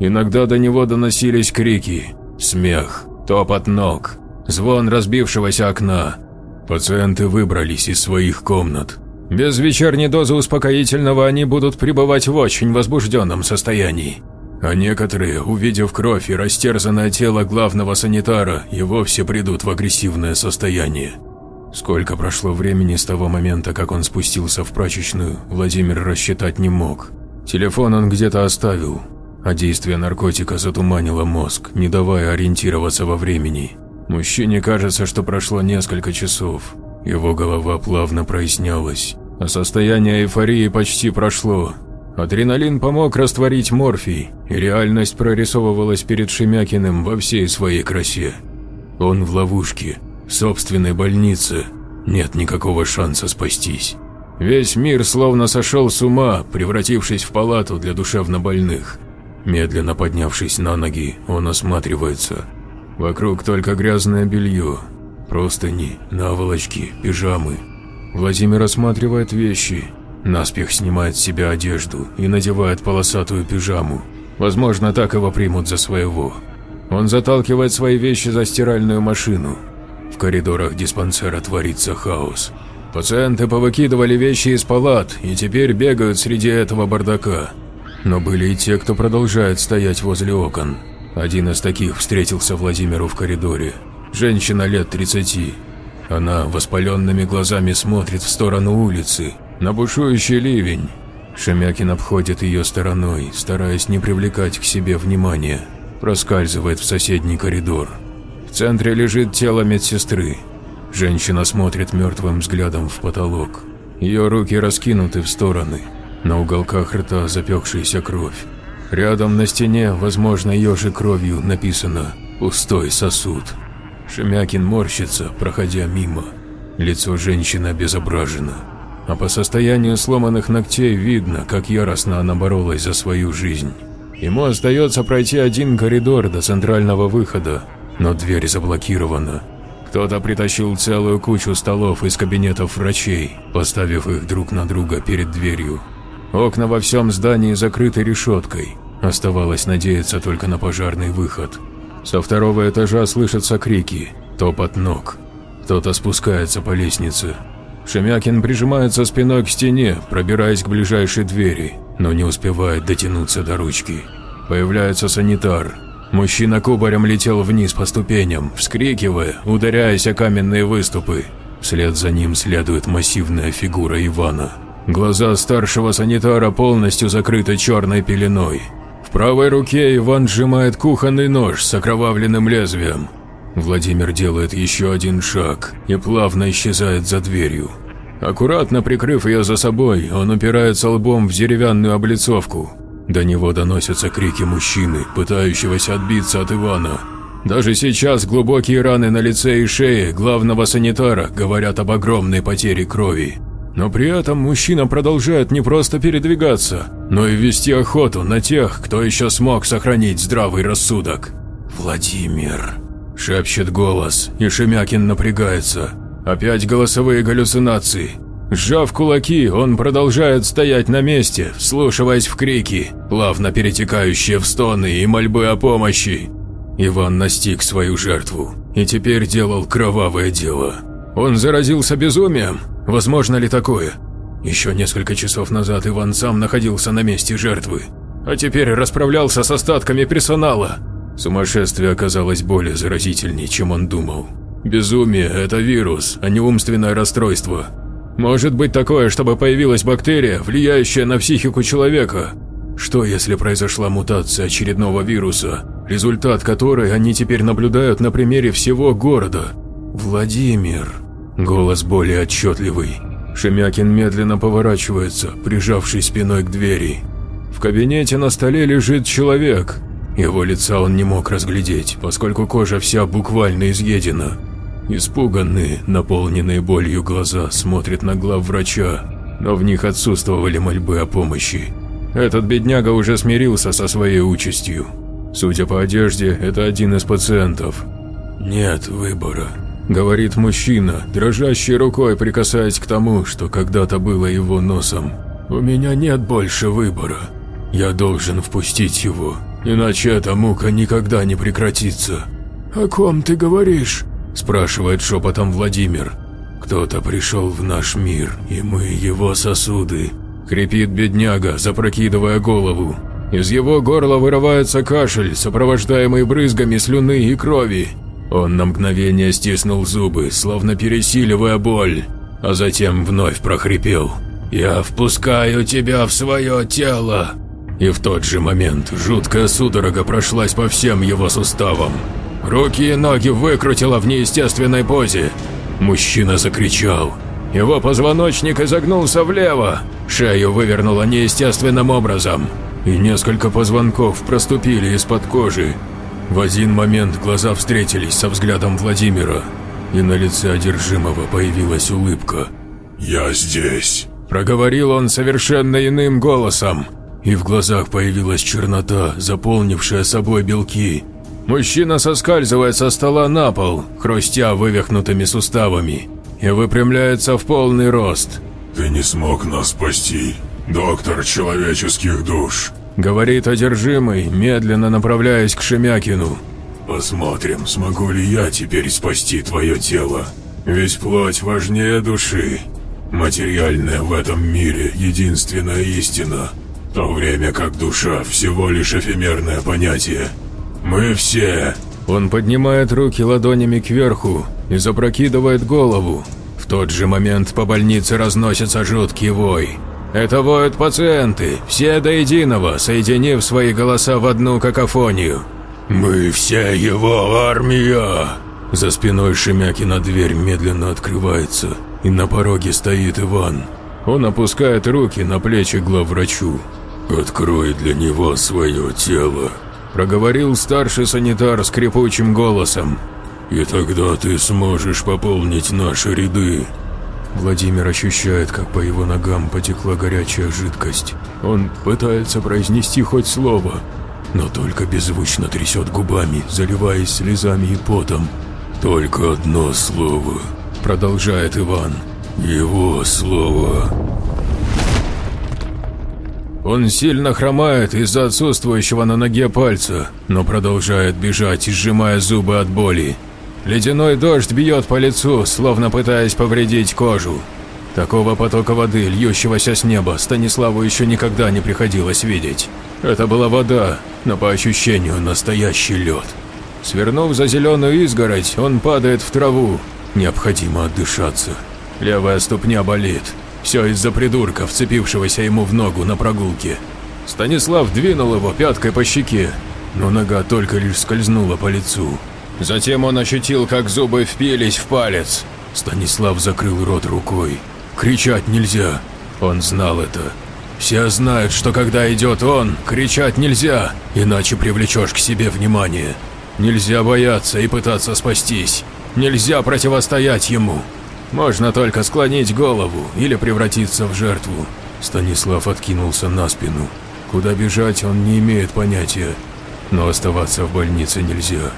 Иногда до него доносились крики, смех, топот ног, звон разбившегося окна. Пациенты выбрались из своих комнат. Без вечерней дозы успокоительного они будут пребывать в очень возбужденном состоянии. А некоторые, увидев кровь и растерзанное тело главного санитара, и вовсе придут в агрессивное состояние. Сколько прошло времени с того момента, как он спустился в прачечную, Владимир рассчитать не мог. Телефон он где-то оставил, а действие наркотика затуманило мозг, не давая ориентироваться во времени. Мужчине кажется, что прошло несколько часов. Его голова плавно прояснялась, а состояние эйфории почти прошло. Адреналин помог растворить морфий, и реальность прорисовывалась перед Шемякиным во всей своей красе. Он в ловушке, собственной больнице, нет никакого шанса спастись. Весь мир словно сошел с ума, превратившись в палату для душевнобольных. Медленно поднявшись на ноги, он осматривается. Вокруг только грязное белье, простыни, наволочки, пижамы. Владимир осматривает вещи, наспех снимает с себя одежду и надевает полосатую пижаму. Возможно, так его примут за своего. Он заталкивает свои вещи за стиральную машину. В коридорах диспансера творится хаос. Пациенты повыкидывали вещи из палат и теперь бегают среди этого бардака. Но были и те, кто продолжает стоять возле окон. Один из таких встретился Владимиру в коридоре. Женщина лет 30. Она воспаленными глазами смотрит в сторону улицы, на бушующий ливень. Шемякин обходит ее стороной, стараясь не привлекать к себе внимания. Проскальзывает в соседний коридор. В центре лежит тело медсестры. Женщина смотрит мертвым взглядом в потолок. Ее руки раскинуты в стороны. На уголках рта запекшаяся кровь. Рядом на стене, возможно, ее же кровью написано «Пустой сосуд». Шемякин морщится, проходя мимо. Лицо женщины обезображено. А по состоянию сломанных ногтей видно, как яростно она боролась за свою жизнь. Ему остается пройти один коридор до центрального выхода, но дверь заблокирована. Кто-то притащил целую кучу столов из кабинетов врачей, поставив их друг на друга перед дверью. Окна во всем здании закрыты решеткой. Оставалось надеяться только на пожарный выход. Со второго этажа слышатся крики, топот ног. Кто-то спускается по лестнице. Шемякин прижимается спиной к стене, пробираясь к ближайшей двери, но не успевает дотянуться до ручки. Появляется санитар, Мужчина кубарем летел вниз по ступеням, вскрикивая, ударяясь о каменные выступы. Вслед за ним следует массивная фигура Ивана. Глаза старшего санитара полностью закрыты черной пеленой. В правой руке Иван сжимает кухонный нож с окровавленным лезвием. Владимир делает еще один шаг и плавно исчезает за дверью. Аккуратно прикрыв ее за собой, он упирается лбом в деревянную облицовку, до него доносятся крики мужчины, пытающегося отбиться от Ивана. Даже сейчас глубокие раны на лице и шее главного санитара говорят об огромной потере крови. Но при этом мужчина продолжает не просто передвигаться, но и вести охоту на тех, кто еще смог сохранить здравый рассудок. «Владимир», – шепчет голос, и Шемякин напрягается. Опять голосовые галлюцинации. Сжав кулаки, он продолжает стоять на месте, вслушиваясь в крики, плавно перетекающие в стоны и мольбы о помощи. Иван настиг свою жертву и теперь делал кровавое дело. Он заразился безумием? Возможно ли такое? Еще несколько часов назад Иван сам находился на месте жертвы, а теперь расправлялся с остатками персонала. Сумасшествие оказалось более заразительней, чем он думал. Безумие – это вирус, а не умственное расстройство. Может быть такое, чтобы появилась бактерия, влияющая на психику человека? Что если произошла мутация очередного вируса, результат которой они теперь наблюдают на примере всего города? Владимир. Голос более отчетливый. Шемякин медленно поворачивается, прижавшись спиной к двери. В кабинете на столе лежит человек. Его лица он не мог разглядеть, поскольку кожа вся буквально изъедена. Испуганные, наполненные болью глаза смотрят на глав врача, но в них отсутствовали мольбы о помощи. Этот бедняга уже смирился со своей участью. Судя по одежде, это один из пациентов. «Нет выбора», – говорит мужчина, дрожащей рукой прикасаясь к тому, что когда-то было его носом. «У меня нет больше выбора. Я должен впустить его, иначе эта мука никогда не прекратится». «О ком ты говоришь?» – спрашивает шепотом Владимир. «Кто-то пришел в наш мир, и мы его сосуды», – хрипит бедняга, запрокидывая голову. Из его горла вырывается кашель, сопровождаемый брызгами слюны и крови. Он на мгновение стиснул зубы, словно пересиливая боль, а затем вновь прохрипел. «Я впускаю тебя в свое тело!» И в тот же момент жуткая судорога прошлась по всем его суставам. Руки и ноги выкрутило в неестественной позе. Мужчина закричал. Его позвоночник изогнулся влево, шею вывернуло неестественным образом, и несколько позвонков проступили из-под кожи. В один момент глаза встретились со взглядом Владимира, и на лице одержимого появилась улыбка. «Я здесь», – проговорил он совершенно иным голосом. и в глазах появилась чернота, заполнившая собой белки. Мужчина соскальзывает со стола на пол, хрустя вывихнутыми суставами, и выпрямляется в полный рост. «Ты не смог нас спасти, доктор человеческих душ», — говорит одержимый, медленно направляясь к Шемякину. «Посмотрим, смогу ли я теперь спасти твое тело. Ведь плоть важнее души. Материальная в этом мире единственная истина, в то время как душа всего лишь эфемерное понятие. Мы все...» Он поднимает руки ладонями кверху и запрокидывает голову. В тот же момент по больнице разносится жуткий вой. Это воют пациенты, все до единого, соединив свои голоса в одну какофонию. «Мы все его армия!» За спиной Шемякина дверь медленно открывается, и на пороге стоит Иван. Он опускает руки на плечи главврачу. «Открой для него свое тело», – проговорил старший санитар скрипучим голосом. «И тогда ты сможешь пополнить наши ряды». Владимир ощущает, как по его ногам потекла горячая жидкость. Он пытается произнести хоть слово, но только беззвучно трясет губами, заливаясь слезами и потом. «Только одно слово», – продолжает Иван. «Его слово». Он сильно хромает из-за отсутствующего на ноге пальца, но продолжает бежать, сжимая зубы от боли. Ледяной дождь бьет по лицу, словно пытаясь повредить кожу. Такого потока воды, льющегося с неба, Станиславу еще никогда не приходилось видеть. Это была вода, но по ощущению настоящий лед. Свернув за зеленую изгородь, он падает в траву. Необходимо отдышаться. Левая ступня болит. Все из-за придурка, вцепившегося ему в ногу на прогулке. Станислав двинул его пяткой по щеке, но нога только лишь скользнула по лицу. Затем он ощутил, как зубы впились в палец. Станислав закрыл рот рукой. Кричать нельзя. Он знал это. Все знают, что когда идет он, кричать нельзя, иначе привлечешь к себе внимание. Нельзя бояться и пытаться спастись. Нельзя противостоять ему. Можно только склонить голову или превратиться в жертву. Станислав откинулся на спину. Куда бежать он не имеет понятия, но оставаться в больнице нельзя.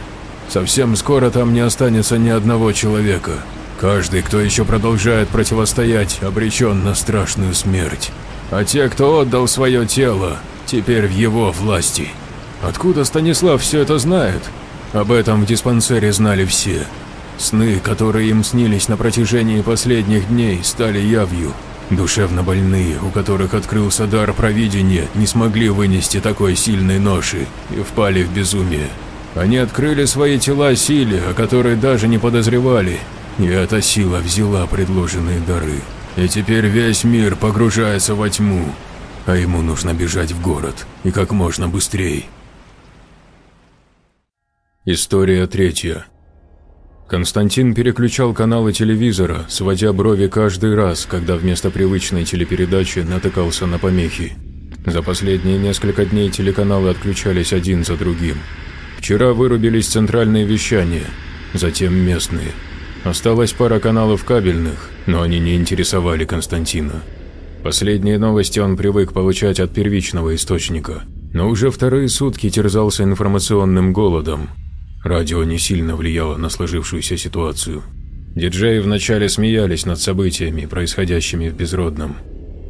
Совсем скоро там не останется ни одного человека. Каждый, кто еще продолжает противостоять, обречен на страшную смерть. А те, кто отдал свое тело, теперь в его власти. Откуда Станислав все это знает? Об этом в диспансере знали все. Сны, которые им снились на протяжении последних дней, стали явью. Душевно больные, у которых открылся дар провидения, не смогли вынести такой сильной ноши и впали в безумие. Они открыли свои тела силе, о которой даже не подозревали, и эта сила взяла предложенные дары. И теперь весь мир погружается во тьму, а ему нужно бежать в город, и как можно быстрее. История третья. Константин переключал каналы телевизора, сводя брови каждый раз, когда вместо привычной телепередачи натыкался на помехи. За последние несколько дней телеканалы отключались один за другим. Вчера вырубились центральные вещания, затем местные. Осталась пара каналов кабельных, но они не интересовали Константина. Последние новости он привык получать от первичного источника, но уже вторые сутки терзался информационным голодом. Радио не сильно влияло на сложившуюся ситуацию. Диджеи вначале смеялись над событиями, происходящими в Безродном.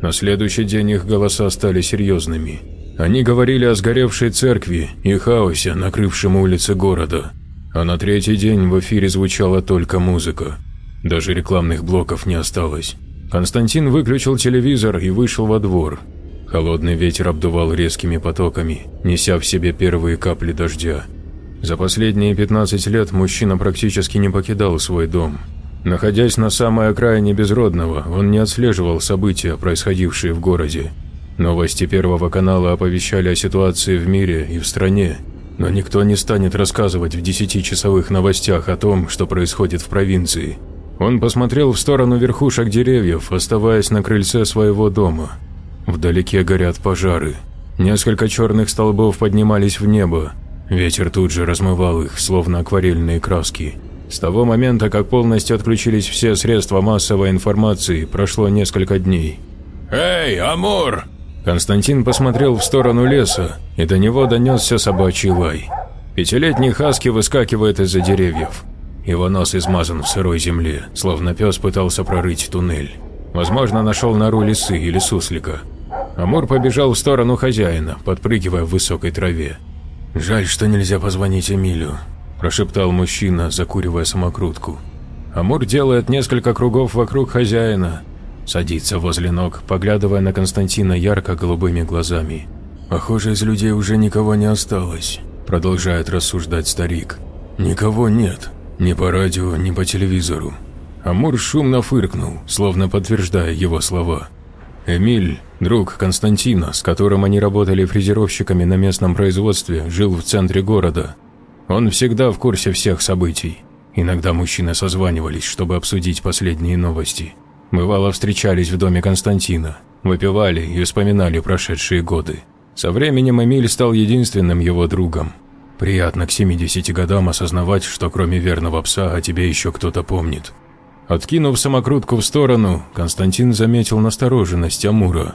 На следующий день их голоса стали серьезными – они говорили о сгоревшей церкви и хаосе, накрывшем улицы города. А на третий день в эфире звучала только музыка. Даже рекламных блоков не осталось. Константин выключил телевизор и вышел во двор. Холодный ветер обдувал резкими потоками, неся в себе первые капли дождя. За последние 15 лет мужчина практически не покидал свой дом. Находясь на самой окраине Безродного, он не отслеживал события, происходившие в городе, Новости Первого канала оповещали о ситуации в мире и в стране, но никто не станет рассказывать в десятичасовых новостях о том, что происходит в провинции. Он посмотрел в сторону верхушек деревьев, оставаясь на крыльце своего дома. Вдалеке горят пожары. Несколько черных столбов поднимались в небо. Ветер тут же размывал их, словно акварельные краски. С того момента, как полностью отключились все средства массовой информации, прошло несколько дней. «Эй, Амур!» Константин посмотрел в сторону леса, и до него донесся собачий лай. Пятилетний хаски выскакивает из-за деревьев. Его нос измазан в сырой земле, словно пес пытался прорыть туннель. Возможно, нашел нору лисы или суслика. Амур побежал в сторону хозяина, подпрыгивая в высокой траве. «Жаль, что нельзя позвонить Эмилю», – прошептал мужчина, закуривая самокрутку. Амур делает несколько кругов вокруг хозяина, садится возле ног, поглядывая на Константина ярко-голубыми глазами. «Похоже, из людей уже никого не осталось», – продолжает рассуждать старик. «Никого нет, ни по радио, ни по телевизору». Амур шумно фыркнул, словно подтверждая его слова. Эмиль, друг Константина, с которым они работали фрезеровщиками на местном производстве, жил в центре города. Он всегда в курсе всех событий. Иногда мужчины созванивались, чтобы обсудить последние новости. Бывало, встречались в доме Константина, выпивали и вспоминали прошедшие годы. Со временем Эмиль стал единственным его другом. Приятно к 70 годам осознавать, что кроме верного пса о тебе еще кто-то помнит. Откинув самокрутку в сторону, Константин заметил настороженность Амура.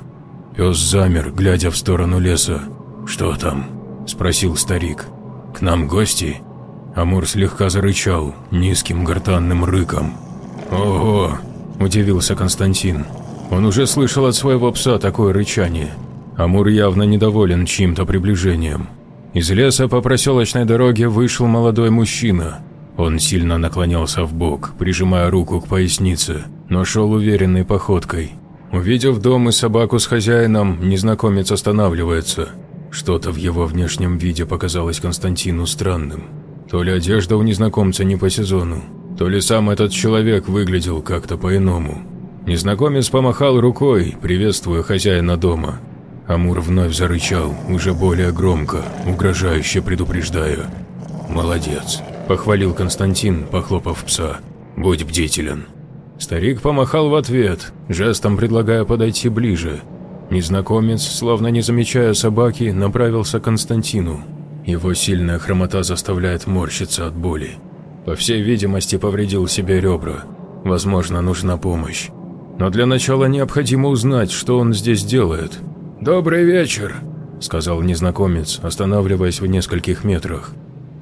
Пес замер, глядя в сторону леса. «Что там?» – спросил старик. «К нам гости?» Амур слегка зарычал, низким гортанным рыком. «Ого!» – удивился Константин. Он уже слышал от своего пса такое рычание. Амур явно недоволен чьим-то приближением. Из леса по проселочной дороге вышел молодой мужчина – он сильно наклонялся в бок, прижимая руку к пояснице, но шел уверенной походкой. Увидев дом и собаку с хозяином, незнакомец останавливается. Что-то в его внешнем виде показалось Константину странным. То ли одежда у незнакомца не по сезону, то ли сам этот человек выглядел как-то по-иному. Незнакомец помахал рукой, приветствуя хозяина дома. Амур вновь зарычал, уже более громко, угрожающе предупреждая. «Молодец, – похвалил Константин, похлопав пса. «Будь бдителен». Старик помахал в ответ, жестом предлагая подойти ближе. Незнакомец, словно не замечая собаки, направился к Константину. Его сильная хромота заставляет морщиться от боли. По всей видимости, повредил себе ребра. Возможно, нужна помощь. Но для начала необходимо узнать, что он здесь делает. «Добрый вечер», – сказал незнакомец, останавливаясь в нескольких метрах.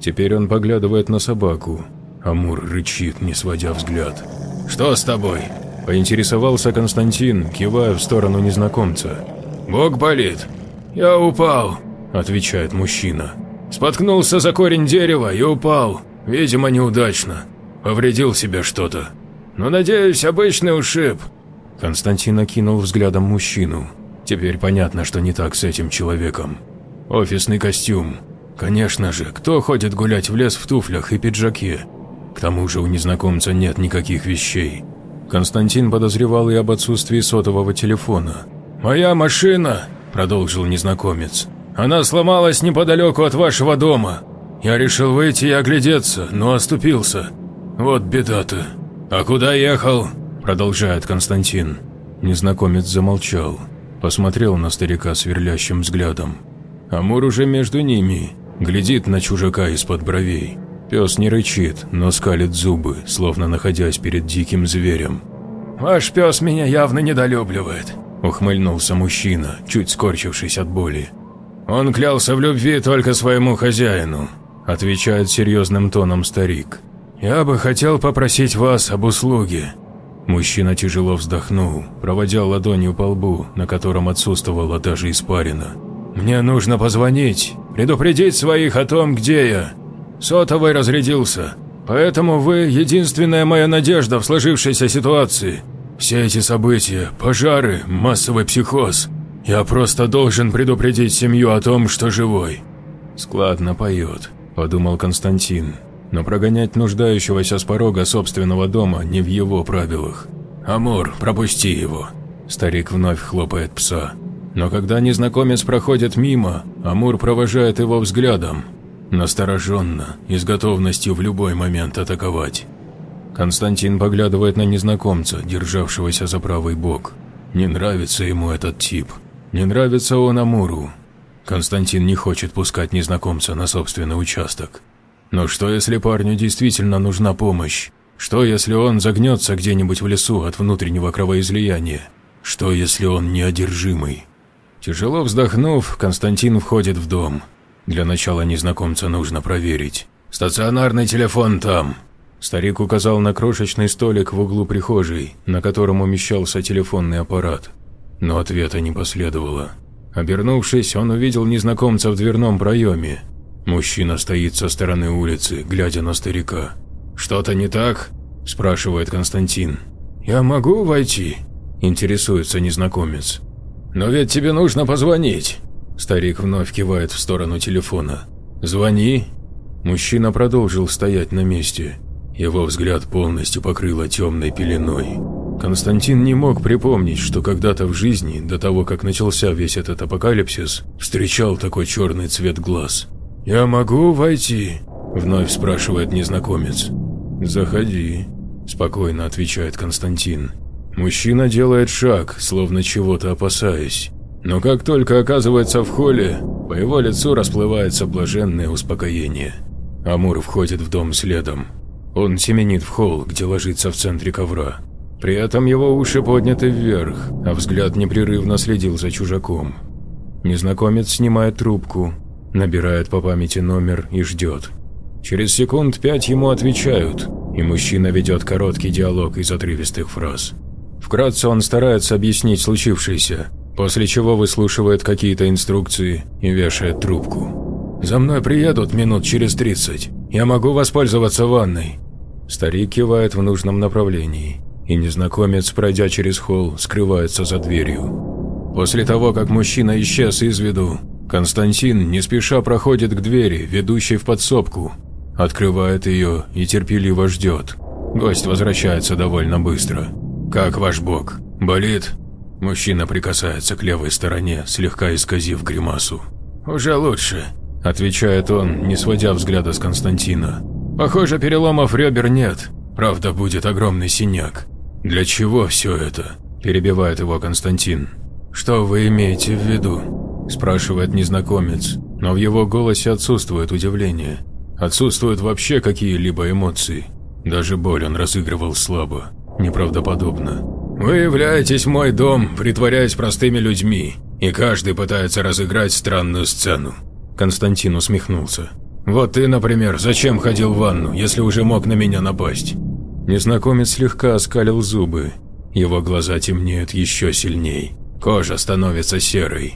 Теперь он поглядывает на собаку. Амур рычит, не сводя взгляд. «Что с тобой?» – поинтересовался Константин, кивая в сторону незнакомца. «Бог болит». «Я упал», – отвечает мужчина. «Споткнулся за корень дерева и упал. Видимо, неудачно. Повредил себе что-то. Но, надеюсь, обычный ушиб». Константин окинул взглядом мужчину. Теперь понятно, что не так с этим человеком. Офисный костюм, Конечно же, кто ходит гулять в лес в туфлях и пиджаке? К тому же у незнакомца нет никаких вещей. Константин подозревал и об отсутствии сотового телефона. «Моя машина», – продолжил незнакомец, – «она сломалась неподалеку от вашего дома. Я решил выйти и оглядеться, но оступился. Вот беда-то». «А куда ехал?» – продолжает Константин. Незнакомец замолчал, посмотрел на старика сверлящим взглядом. Амур уже между ними, Глядит на чужака из-под бровей. Пес не рычит, но скалит зубы, словно находясь перед диким зверем. «Ваш пес меня явно недолюбливает», – ухмыльнулся мужчина, чуть скорчившись от боли. «Он клялся в любви только своему хозяину», – отвечает серьезным тоном старик. «Я бы хотел попросить вас об услуге». Мужчина тяжело вздохнул, проводя ладонью по лбу, на котором отсутствовала даже испарина. «Мне нужно позвонить, предупредить своих о том, где я. Сотовый разрядился, поэтому вы – единственная моя надежда в сложившейся ситуации. Все эти события, пожары, массовый психоз. Я просто должен предупредить семью о том, что живой». «Складно поет», – подумал Константин, но прогонять нуждающегося с порога собственного дома не в его правилах. «Амур, пропусти его», – старик вновь хлопает пса. Но когда незнакомец проходит мимо, Амур провожает его взглядом, настороженно и с готовностью в любой момент атаковать. Константин поглядывает на незнакомца, державшегося за правый бок. Не нравится ему этот тип. Не нравится он Амуру. Константин не хочет пускать незнакомца на собственный участок. Но что если парню действительно нужна помощь? Что если он загнется где-нибудь в лесу от внутреннего кровоизлияния? Что если он неодержимый? Тяжело вздохнув, Константин входит в дом. Для начала незнакомца нужно проверить. «Стационарный телефон там». Старик указал на крошечный столик в углу прихожей, на котором умещался телефонный аппарат. Но ответа не последовало. Обернувшись, он увидел незнакомца в дверном проеме. Мужчина стоит со стороны улицы, глядя на старика. «Что-то не так?» – спрашивает Константин. «Я могу войти?» – интересуется незнакомец. «Но ведь тебе нужно позвонить!» Старик вновь кивает в сторону телефона. «Звони!» Мужчина продолжил стоять на месте. Его взгляд полностью покрыло темной пеленой. Константин не мог припомнить, что когда-то в жизни, до того, как начался весь этот апокалипсис, встречал такой черный цвет глаз. «Я могу войти?» – вновь спрашивает незнакомец. «Заходи», – спокойно отвечает Константин. Мужчина делает шаг, словно чего-то опасаясь. Но как только оказывается в холле, по его лицу расплывается блаженное успокоение. Амур входит в дом следом. Он семенит в холл, где ложится в центре ковра. При этом его уши подняты вверх, а взгляд непрерывно следил за чужаком. Незнакомец снимает трубку, набирает по памяти номер и ждет. Через секунд пять ему отвечают, и мужчина ведет короткий диалог из отрывистых фраз. Вкратце он старается объяснить случившееся, после чего выслушивает какие-то инструкции и вешает трубку. «За мной приедут минут через 30. Я могу воспользоваться ванной». Старик кивает в нужном направлении и незнакомец, пройдя через холл, скрывается за дверью. После того, как мужчина исчез из виду, Константин не спеша проходит к двери, ведущей в подсобку, открывает ее и терпеливо ждет. Гость возвращается довольно быстро. «Как ваш бок? Болит?» Мужчина прикасается к левой стороне, слегка исказив гримасу. «Уже лучше», – отвечает он, не сводя взгляда с Константина. «Похоже, переломов ребер нет, правда будет огромный синяк. «Для чего все это?» – перебивает его Константин. «Что вы имеете в виду?» – спрашивает незнакомец, но в его голосе отсутствует удивление. Отсутствуют вообще какие-либо эмоции. Даже боль он разыгрывал слабо, неправдоподобно. «Вы являетесь в мой дом, притворяясь простыми людьми, и каждый пытается разыграть странную сцену». Константин усмехнулся. «Вот ты, например, зачем ходил в ванну, если уже мог на меня напасть? Незнакомец слегка оскалил зубы. Его глаза темнеют еще сильней. Кожа становится серой.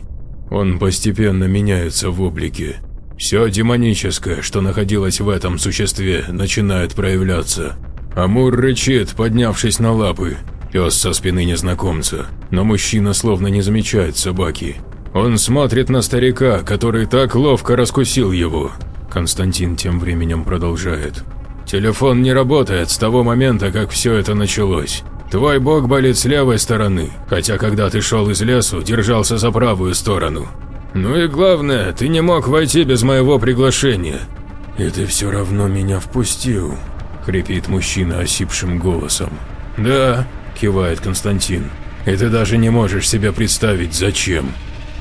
Он постепенно меняется в облике. Все демоническое, что находилось в этом существе, начинает проявляться. Амур рычит, поднявшись на лапы. Пес со спины незнакомца, но мужчина словно не замечает собаки. Он смотрит на старика, который так ловко раскусил его. Константин тем временем продолжает. Телефон не работает с того момента, как все это началось. Твой бок болит с левой стороны, хотя когда ты шел из лесу, держался за правую сторону. Ну и главное, ты не мог войти без моего приглашения. И ты все равно меня впустил, хрипит мужчина осипшим голосом. Да, кивает Константин. И ты даже не можешь себе представить, зачем.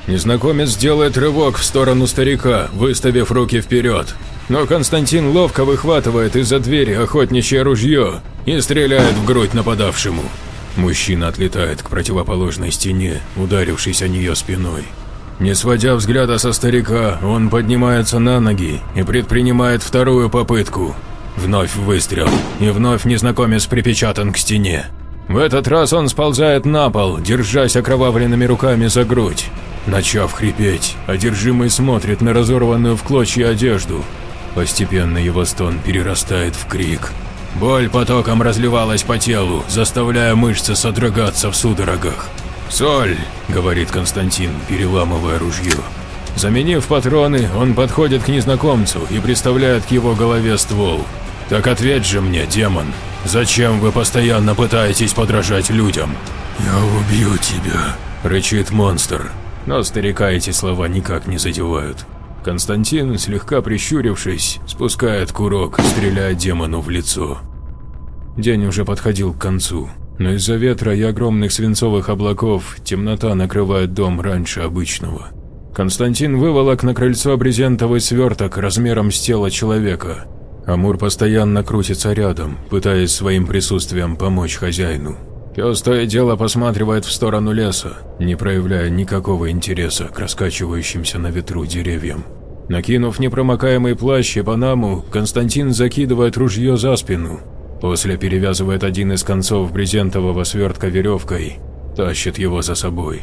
Незнакомец делает рывок в сторону старика, выставив руки вперед. Но Константин ловко выхватывает из-за двери охотничье ружье и стреляет в грудь нападавшему. Мужчина отлетает к противоположной стене, ударившись о нее спиной. Не сводя взгляда со старика, он поднимается на ноги и предпринимает вторую попытку. Вновь выстрел, и вновь незнакомец припечатан к стене. В этот раз он сползает на пол, держась окровавленными руками за грудь. Начав хрипеть, одержимый смотрит на разорванную в клочья одежду, Постепенно его стон перерастает в крик. Боль потоком разливалась по телу, заставляя мышцы содрогаться в судорогах. «Соль!» – говорит Константин, переламывая ружье. Заменив патроны, он подходит к незнакомцу и приставляет к его голове ствол. «Так ответь же мне, демон, зачем вы постоянно пытаетесь подражать людям?» «Я убью тебя!» – рычит монстр. Но старика эти слова никак не задевают. Константин, слегка прищурившись, спускает курок, стреляя демону в лицо. День уже подходил к концу, но из-за ветра и огромных свинцовых облаков темнота накрывает дом раньше обычного. Константин выволок на крыльцо брезентовый сверток размером с тело человека. Амур постоянно крутится рядом, пытаясь своим присутствием помочь хозяину. Пес то и дело посматривает в сторону леса, не проявляя никакого интереса к раскачивающимся на ветру деревьям. Накинув непромокаемый плащ и панаму, Константин закидывает ружье за спину. После перевязывает один из концов брезентового свертка веревкой, тащит его за собой.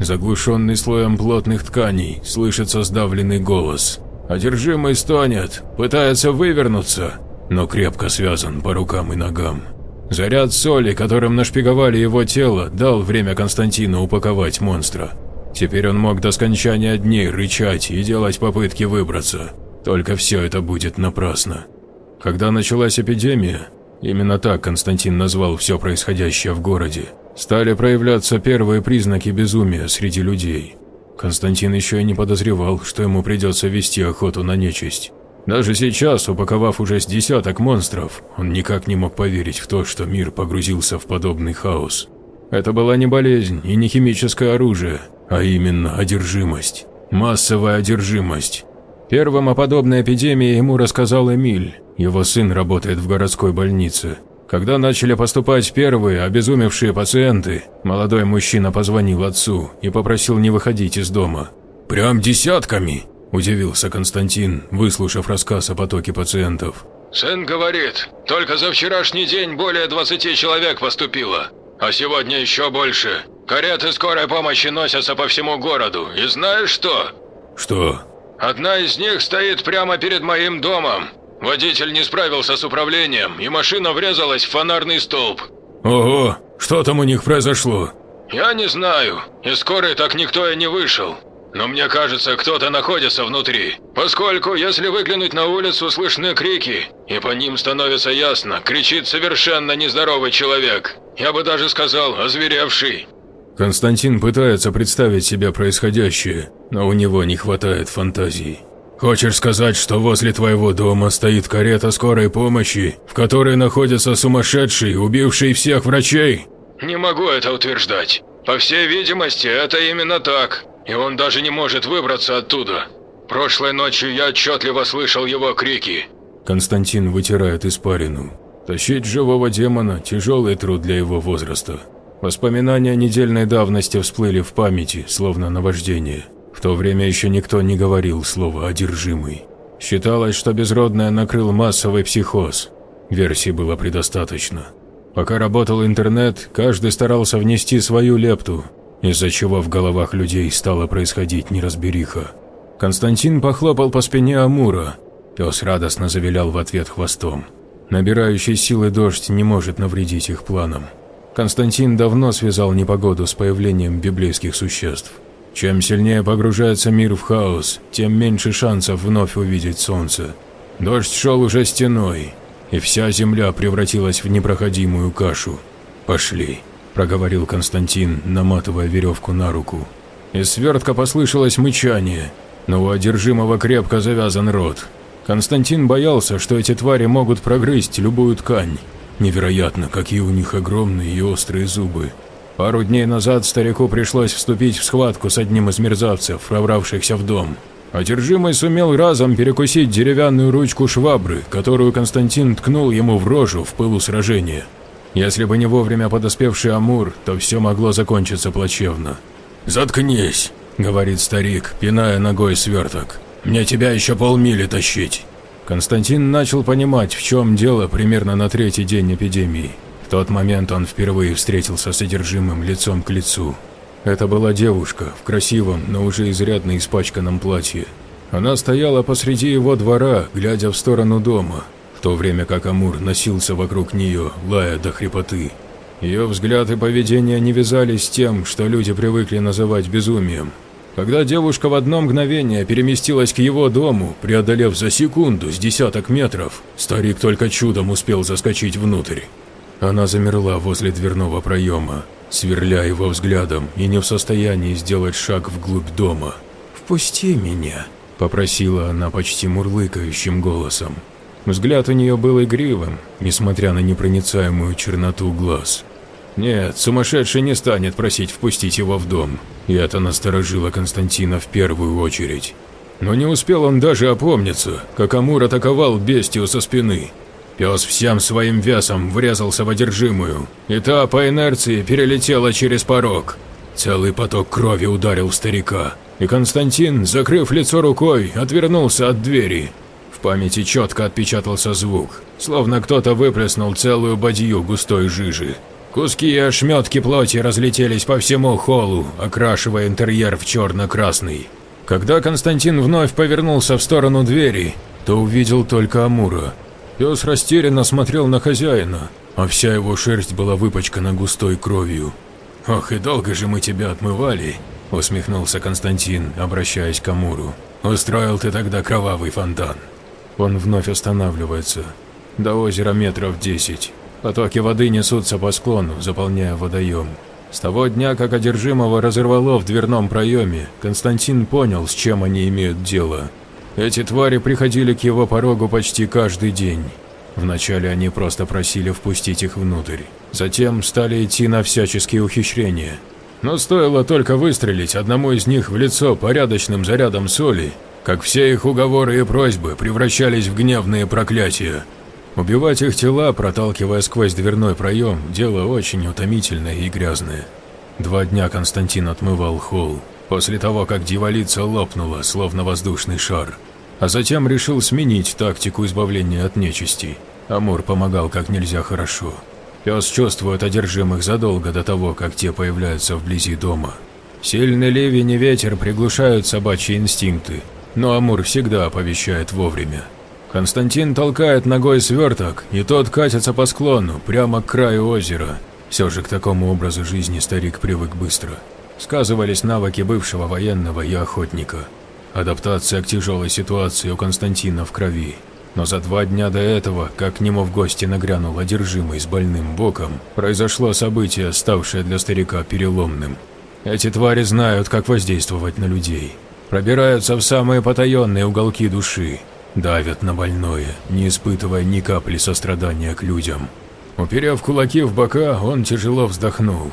Заглушенный слоем плотных тканей, слышится сдавленный голос. Одержимый стонет, пытается вывернуться, но крепко связан по рукам и ногам. Заряд соли, которым нашпиговали его тело, дал время Константину упаковать монстра. Теперь он мог до скончания дней рычать и делать попытки выбраться. Только все это будет напрасно. Когда началась эпидемия, именно так Константин назвал все происходящее в городе, стали проявляться первые признаки безумия среди людей. Константин еще и не подозревал, что ему придется вести охоту на нечисть. Даже сейчас, упаковав уже с десяток монстров, он никак не мог поверить в то, что мир погрузился в подобный хаос. Это была не болезнь и не химическое оружие, а именно одержимость. Массовая одержимость. Первым о подобной эпидемии ему рассказал Эмиль, его сын работает в городской больнице. Когда начали поступать первые обезумевшие пациенты, молодой мужчина позвонил отцу и попросил не выходить из дома. «Прям десятками?» – удивился Константин, выслушав рассказ о потоке пациентов. «Сын говорит, только за вчерашний день более 20 человек поступило, а сегодня еще больше. Кареты скорой помощи носятся по всему городу, и знаешь что?» «Что?» «Одна из них стоит прямо перед моим домом. Водитель не справился с управлением, и машина врезалась в фонарный столб». «Ого, что там у них произошло?» «Я не знаю, из скорой так никто и не вышел. Но мне кажется, кто-то находится внутри, поскольку если выглянуть на улицу, слышны крики, и по ним становится ясно, кричит совершенно нездоровый человек. Я бы даже сказал, озверевший. Константин пытается представить себе происходящее, но у него не хватает фантазии. Хочешь сказать, что возле твоего дома стоит карета скорой помощи, в которой находится сумасшедший, убивший всех врачей? Не могу это утверждать. По всей видимости, это именно так и он даже не может выбраться оттуда. Прошлой ночью я отчетливо слышал его крики. Константин вытирает испарину. Тащить живого демона – тяжелый труд для его возраста. Воспоминания недельной давности всплыли в памяти, словно наваждение. В то время еще никто не говорил слово «одержимый». Считалось, что безродная накрыл массовый психоз. Версий было предостаточно. Пока работал интернет, каждый старался внести свою лепту, из-за чего в головах людей стало происходить неразбериха. Константин похлопал по спине Амура. Пес радостно завилял в ответ хвостом. Набирающий силы дождь не может навредить их планам. Константин давно связал непогоду с появлением библейских существ. Чем сильнее погружается мир в хаос, тем меньше шансов вновь увидеть солнце. Дождь шел уже стеной, и вся земля превратилась в непроходимую кашу. Пошли. – проговорил Константин, наматывая веревку на руку. Из свертка послышалось мычание, но у одержимого крепко завязан рот. Константин боялся, что эти твари могут прогрызть любую ткань. Невероятно, какие у них огромные и острые зубы. Пару дней назад старику пришлось вступить в схватку с одним из мерзавцев, пробравшихся в дом. Одержимый сумел разом перекусить деревянную ручку швабры, которую Константин ткнул ему в рожу в пылу сражения. Если бы не вовремя подоспевший Амур, то все могло закончиться плачевно. «Заткнись», — говорит старик, пиная ногой сверток. «Мне тебя еще полмили тащить». Константин начал понимать, в чем дело примерно на третий день эпидемии. Тот момент он впервые встретился с содержимым лицом к лицу. Это была девушка в красивом, но уже изрядно испачканном платье. Она стояла посреди его двора, глядя в сторону дома, в то время как Амур носился вокруг нее, лая до хрипоты. Ее взгляд и поведение не вязались с тем, что люди привыкли называть безумием. Когда девушка в одно мгновение переместилась к его дому, преодолев за секунду с десяток метров, старик только чудом успел заскочить внутрь. Она замерла возле дверного проема, сверля его взглядом и не в состоянии сделать шаг вглубь дома. «Впусти меня», – попросила она почти мурлыкающим голосом. Взгляд у нее был игривым, несмотря на непроницаемую черноту глаз. Нет, сумасшедший не станет просить впустить его в дом, и это насторожило Константина в первую очередь. Но не успел он даже опомниться, как Амур атаковал бестию со спины. Пес всем своим весом врезался в одержимую, и та по инерции перелетела через порог. Целый поток крови ударил в старика, и Константин, закрыв лицо рукой, отвернулся от двери. В памяти четко отпечатался звук, словно кто-то выплеснул целую бадью густой жижи. Куски и ошметки плоти разлетелись по всему холлу, окрашивая интерьер в черно-красный. Когда Константин вновь повернулся в сторону двери, то увидел только Амура. Пес растерянно смотрел на хозяина, а вся его шерсть была выпачкана густой кровью. «Ох, и долго же мы тебя отмывали», – усмехнулся Константин, обращаясь к Амуру. «Устроил ты тогда кровавый фонтан». Он вновь останавливается. До озера метров десять. Потоки воды несутся по склону, заполняя водоем. С того дня, как одержимого разорвало в дверном проеме, Константин понял, с чем они имеют дело. Эти твари приходили к его порогу почти каждый день. Вначале они просто просили впустить их внутрь, затем стали идти на всяческие ухищрения. Но стоило только выстрелить одному из них в лицо порядочным зарядом соли, как все их уговоры и просьбы превращались в гневные проклятия. Убивать их тела, проталкивая сквозь дверной проем, дело очень утомительное и грязное. Два дня Константин отмывал холл, после того, как дьяволица лопнула, словно воздушный шар. А затем решил сменить тактику избавления от нечисти. Амур помогал как нельзя хорошо. Пес чувствует одержимых задолго до того, как те появляются вблизи дома. Сильный ливень и ветер приглушают собачьи инстинкты, но Амур всегда оповещает вовремя. Константин толкает ногой сверток, и тот катится по склону, прямо к краю озера. Все же к такому образу жизни старик привык быстро сказывались навыки бывшего военного и охотника. Адаптация к тяжелой ситуации у Константина в крови. Но за два дня до этого, как к нему в гости нагрянул одержимый с больным боком, произошло событие, ставшее для старика переломным. Эти твари знают, как воздействовать на людей. Пробираются в самые потаенные уголки души, давят на больное, не испытывая ни капли сострадания к людям. Уперев кулаки в бока, он тяжело вздохнул.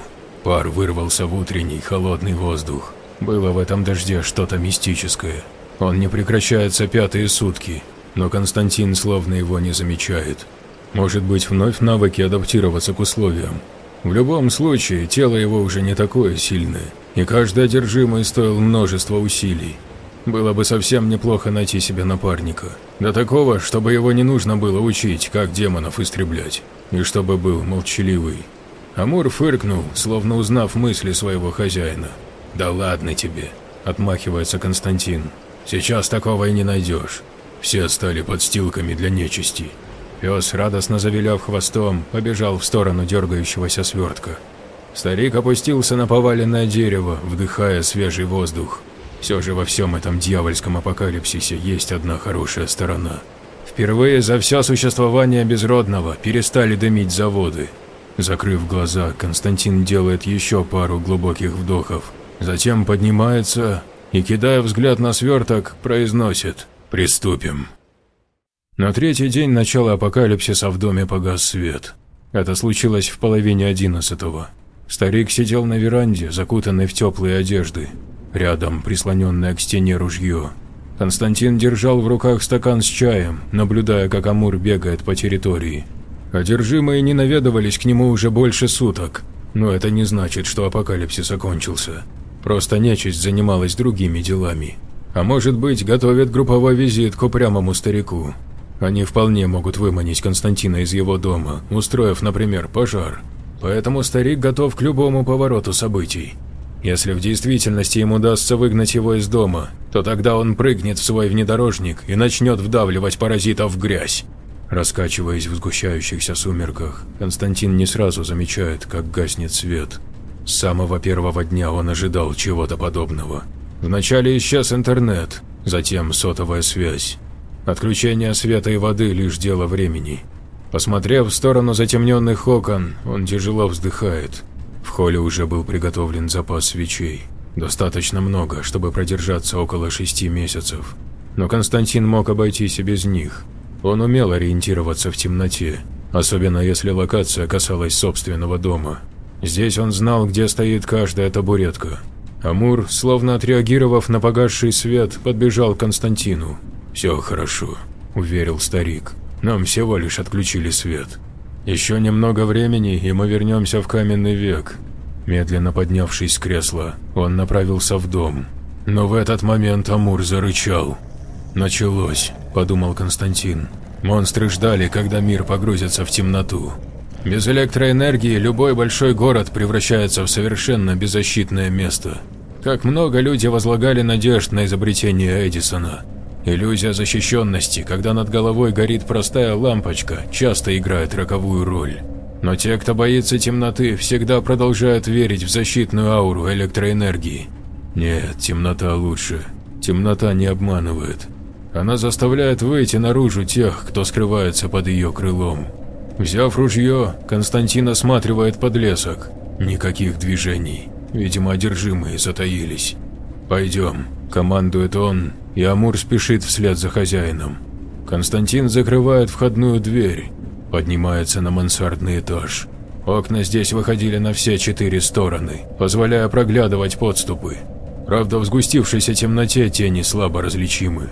Пар вырвался в утренний холодный воздух. Было в этом дожде что-то мистическое. Он не прекращается пятые сутки, но Константин словно его не замечает. Может быть, вновь навыки адаптироваться к условиям. В любом случае, тело его уже не такое сильное, и каждый одержимый стоил множество усилий. Было бы совсем неплохо найти себе напарника. До такого, чтобы его не нужно было учить, как демонов истреблять, и чтобы был молчаливый. Амур фыркнул, словно узнав мысли своего хозяина. «Да ладно тебе», – отмахивается Константин. «Сейчас такого и не найдешь. Все стали подстилками для нечисти». Пес, радостно завиляв хвостом, побежал в сторону дергающегося свертка. Старик опустился на поваленное дерево, вдыхая свежий воздух. Все же во всем этом дьявольском апокалипсисе есть одна хорошая сторона. Впервые за все существование Безродного перестали дымить заводы, Закрыв глаза, Константин делает еще пару глубоких вдохов, затем поднимается и, кидая взгляд на сверток, произносит «Приступим». На третий день начала апокалипсиса в доме погас свет. Это случилось в половине одиннадцатого. Старик сидел на веранде, закутанный в теплые одежды. Рядом, прислоненное к стене ружье. Константин держал в руках стакан с чаем, наблюдая, как Амур бегает по территории. Одержимые не наведывались к нему уже больше суток, но это не значит, что апокалипсис окончился. Просто нечисть занималась другими делами. А может быть, готовят групповой визит к упрямому старику. Они вполне могут выманить Константина из его дома, устроив, например, пожар. Поэтому старик готов к любому повороту событий. Если в действительности ему удастся выгнать его из дома, то тогда он прыгнет в свой внедорожник и начнет вдавливать паразитов в грязь. Раскачиваясь в сгущающихся сумерках, Константин не сразу замечает, как гаснет свет. С самого первого дня он ожидал чего-то подобного. Вначале исчез интернет, затем сотовая связь. Отключение света и воды – лишь дело времени. Посмотрев в сторону затемненных окон, он тяжело вздыхает. В холле уже был приготовлен запас свечей. Достаточно много, чтобы продержаться около шести месяцев. Но Константин мог обойтись и без них – он умел ориентироваться в темноте, особенно если локация касалась собственного дома. Здесь он знал, где стоит каждая табуретка. Амур, словно отреагировав на погасший свет, подбежал к Константину. «Все хорошо», – уверил старик. Нам всего лишь отключили свет. Еще немного времени, и мы вернемся в каменный век. Медленно поднявшись с кресла, он направился в дом. Но в этот момент Амур зарычал. «Началось», – подумал Константин. «Монстры ждали, когда мир погрузится в темноту. Без электроэнергии любой большой город превращается в совершенно беззащитное место. Как много люди возлагали надежд на изобретение Эдисона. Иллюзия защищенности, когда над головой горит простая лампочка, часто играет роковую роль. Но те, кто боится темноты, всегда продолжают верить в защитную ауру электроэнергии. Нет, темнота лучше. Темнота не обманывает. Она заставляет выйти наружу тех, кто скрывается под ее крылом. Взяв ружье, Константин осматривает подлесок. Никаких движений. Видимо, одержимые затаились. «Пойдем», – командует он, и Амур спешит вслед за хозяином. Константин закрывает входную дверь, поднимается на мансардный этаж. Окна здесь выходили на все четыре стороны, позволяя проглядывать подступы. Правда, в сгустившейся темноте тени слабо различимы.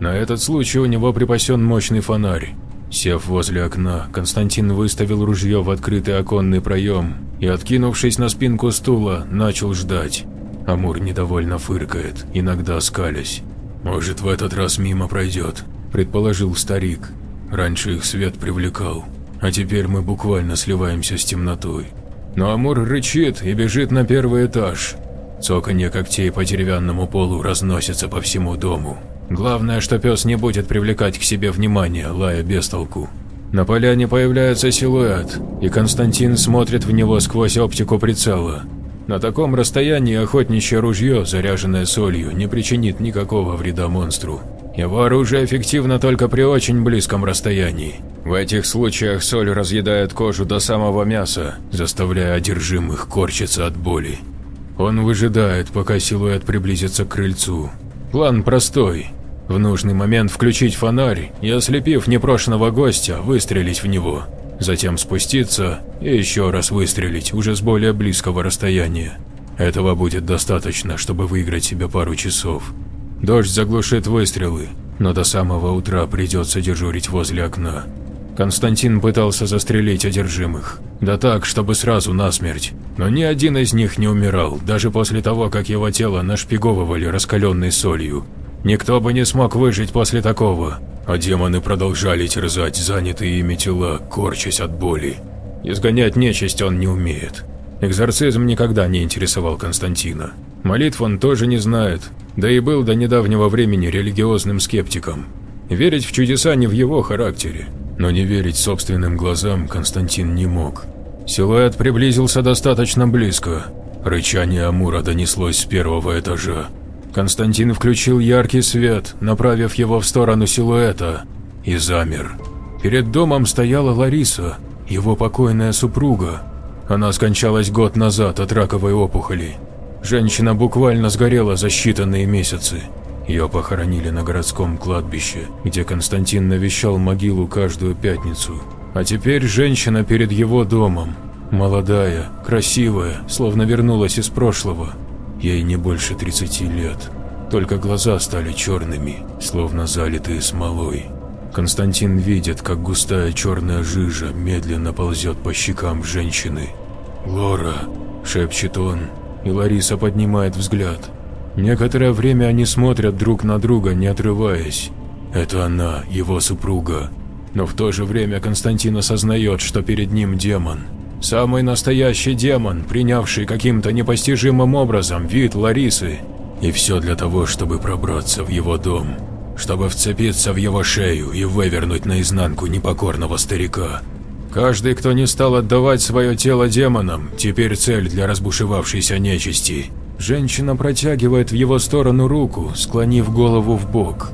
На этот случай у него припасен мощный фонарь. Сев возле окна, Константин выставил ружье в открытый оконный проем и, откинувшись на спинку стула, начал ждать. Амур недовольно фыркает, иногда скалясь. «Может, в этот раз мимо пройдет», – предположил старик. «Раньше их свет привлекал, а теперь мы буквально сливаемся с темнотой». Но Амур рычит и бежит на первый этаж. Цоканье когтей по деревянному полу разносится по всему дому. Главное, что пес не будет привлекать к себе внимание, лая без толку. На поляне появляется силуэт, и Константин смотрит в него сквозь оптику прицела. На таком расстоянии охотничье ружье, заряженное солью, не причинит никакого вреда монстру. Его оружие эффективно только при очень близком расстоянии. В этих случаях соль разъедает кожу до самого мяса, заставляя одержимых корчиться от боли. Он выжидает, пока силуэт приблизится к крыльцу. План простой. В нужный момент включить фонарь и, ослепив непрошенного гостя, выстрелить в него. Затем спуститься и еще раз выстрелить уже с более близкого расстояния. Этого будет достаточно, чтобы выиграть себе пару часов. Дождь заглушит выстрелы, но до самого утра придется дежурить возле окна. Константин пытался застрелить одержимых, да так, чтобы сразу насмерть, но ни один из них не умирал, даже после того, как его тело нашпиговывали раскаленной солью. Никто бы не смог выжить после такого, а демоны продолжали терзать занятые ими тела, корчась от боли. Изгонять нечисть он не умеет. Экзорцизм никогда не интересовал Константина. Молитв он тоже не знает, да и был до недавнего времени религиозным скептиком. Верить в чудеса не в его характере, но не верить собственным глазам Константин не мог. Силуэт приблизился достаточно близко. Рычание Амура донеслось с первого этажа. Константин включил яркий свет, направив его в сторону силуэта, и замер. Перед домом стояла Лариса, его покойная супруга. Она скончалась год назад от раковой опухоли. Женщина буквально сгорела за считанные месяцы. Ее похоронили на городском кладбище, где Константин навещал могилу каждую пятницу. А теперь женщина перед его домом. Молодая, красивая, словно вернулась из прошлого. Ей не больше 30 лет. Только глаза стали черными, словно залитые смолой. Константин видит, как густая черная жижа медленно ползет по щекам женщины. «Лора!» – шепчет он, и Лариса поднимает взгляд. Некоторое время они смотрят друг на друга, не отрываясь. Это она, его супруга. Но в то же время Константин осознает, что перед ним демон – Самый настоящий демон, принявший каким-то непостижимым образом вид Ларисы. И все для того, чтобы пробраться в его дом, чтобы вцепиться в его шею и вывернуть наизнанку непокорного старика. Каждый, кто не стал отдавать свое тело демонам, теперь цель для разбушевавшейся нечисти. Женщина протягивает в его сторону руку, склонив голову в бок.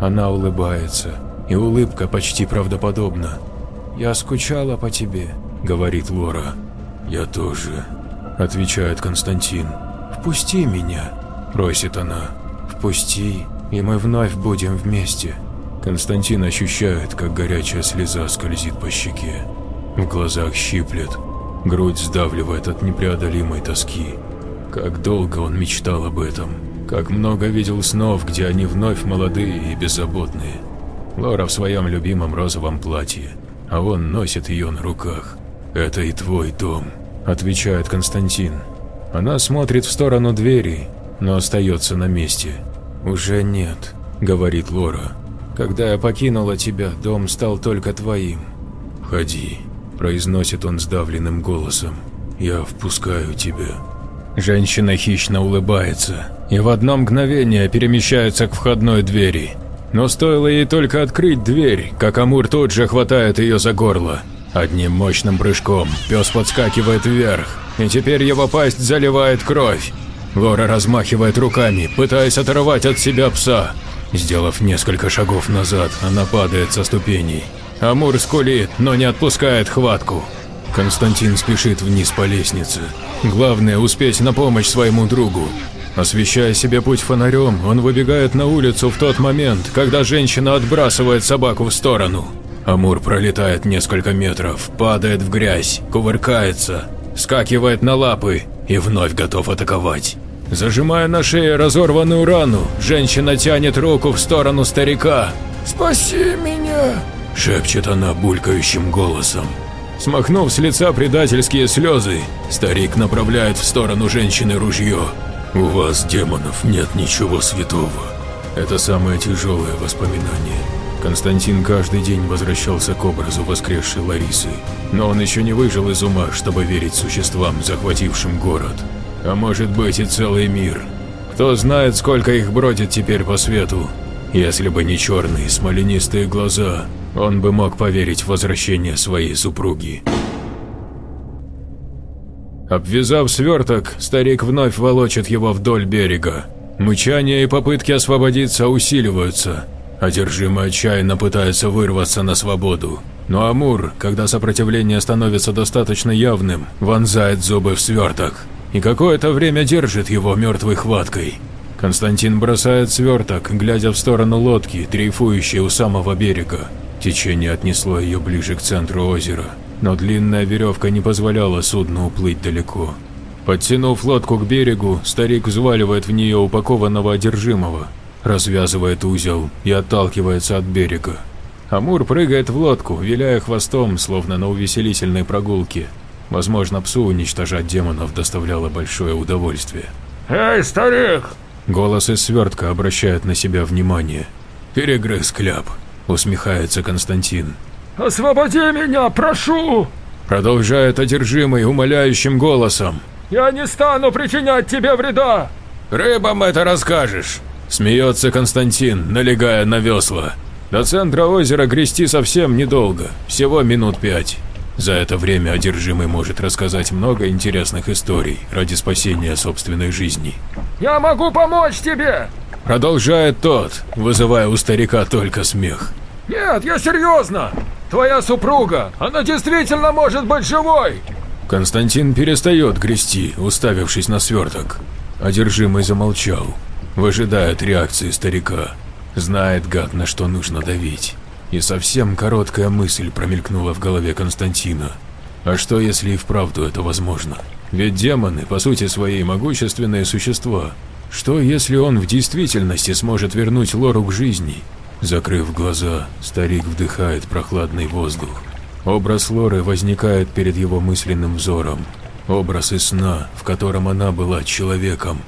Она улыбается, и улыбка почти правдоподобна. «Я скучала по тебе», – говорит Лора. «Я тоже», – отвечает Константин. «Впусти меня», – просит она. «Впусти, и мы вновь будем вместе». Константин ощущает, как горячая слеза скользит по щеке. В глазах щиплет, грудь сдавливает от непреодолимой тоски. Как долго он мечтал об этом, как много видел снов, где они вновь молодые и беззаботные. Лора в своем любимом розовом платье, а он носит ее на руках. «Это и твой дом», – отвечает Константин. Она смотрит в сторону двери, но остается на месте. «Уже нет», – говорит Лора. «Когда я покинула тебя, дом стал только твоим». «Ходи», – произносит он сдавленным голосом. «Я впускаю тебя». Женщина хищно улыбается и в одно мгновение перемещается к входной двери. Но стоило ей только открыть дверь, как Амур тут же хватает ее за горло. Одним мощным прыжком пес подскакивает вверх, и теперь его пасть заливает кровь. Лора размахивает руками, пытаясь оторвать от себя пса. Сделав несколько шагов назад, она падает со ступеней. Амур скулит, но не отпускает хватку. Константин спешит вниз по лестнице. Главное – успеть на помощь своему другу. Освещая себе путь фонарем, он выбегает на улицу в тот момент, когда женщина отбрасывает собаку в сторону. Амур пролетает несколько метров, падает в грязь, кувыркается, скакивает на лапы и вновь готов атаковать. Зажимая на шее разорванную рану, женщина тянет руку в сторону старика. «Спаси меня!» – шепчет она булькающим голосом. Смахнув с лица предательские слезы, старик направляет в сторону женщины ружье. «У вас, демонов, нет ничего святого». Это самое тяжелое воспоминание. Константин каждый день возвращался к образу воскресшей Ларисы, но он еще не выжил из ума, чтобы верить существам, захватившим город. А может быть и целый мир. Кто знает, сколько их бродит теперь по свету. Если бы не черные смоленистые глаза, он бы мог поверить в возвращение своей супруги. Обвязав сверток, старик вновь волочит его вдоль берега. Мычание и попытки освободиться усиливаются. Одержимый отчаянно пытается вырваться на свободу. Но Амур, когда сопротивление становится достаточно явным, вонзает зубы в сверток и какое-то время держит его мертвой хваткой. Константин бросает сверток, глядя в сторону лодки, дрейфующей у самого берега. Течение отнесло ее ближе к центру озера, но длинная веревка не позволяла судну уплыть далеко. Подтянув лодку к берегу, старик взваливает в нее упакованного одержимого, развязывает узел и отталкивается от берега. Амур прыгает в лодку, виляя хвостом, словно на увеселительной прогулке. Возможно, псу уничтожать демонов доставляло большое удовольствие. «Эй, старик!» Голос из свертка обращает на себя внимание. «Перегрыз кляп», усмехается Константин. «Освободи меня, прошу!» Продолжает одержимый умоляющим голосом. «Я не стану причинять тебе вреда!» «Рыбам это расскажешь!» Смеется Константин, налегая на весла. До центра озера грести совсем недолго, всего минут пять. За это время одержимый может рассказать много интересных историй ради спасения собственной жизни. «Я могу помочь тебе!» Продолжает тот, вызывая у старика только смех. «Нет, я серьезно! Твоя супруга, она действительно может быть живой!» Константин перестает грести, уставившись на сверток. Одержимый замолчал, выжидает реакции старика. Знает гад, на что нужно давить. И совсем короткая мысль промелькнула в голове Константина. А что, если и вправду это возможно? Ведь демоны, по сути своей, могущественные существа. Что, если он в действительности сможет вернуть Лору к жизни? Закрыв глаза, старик вдыхает прохладный воздух. Образ Лоры возникает перед его мысленным взором. Образ из сна, в котором она была человеком.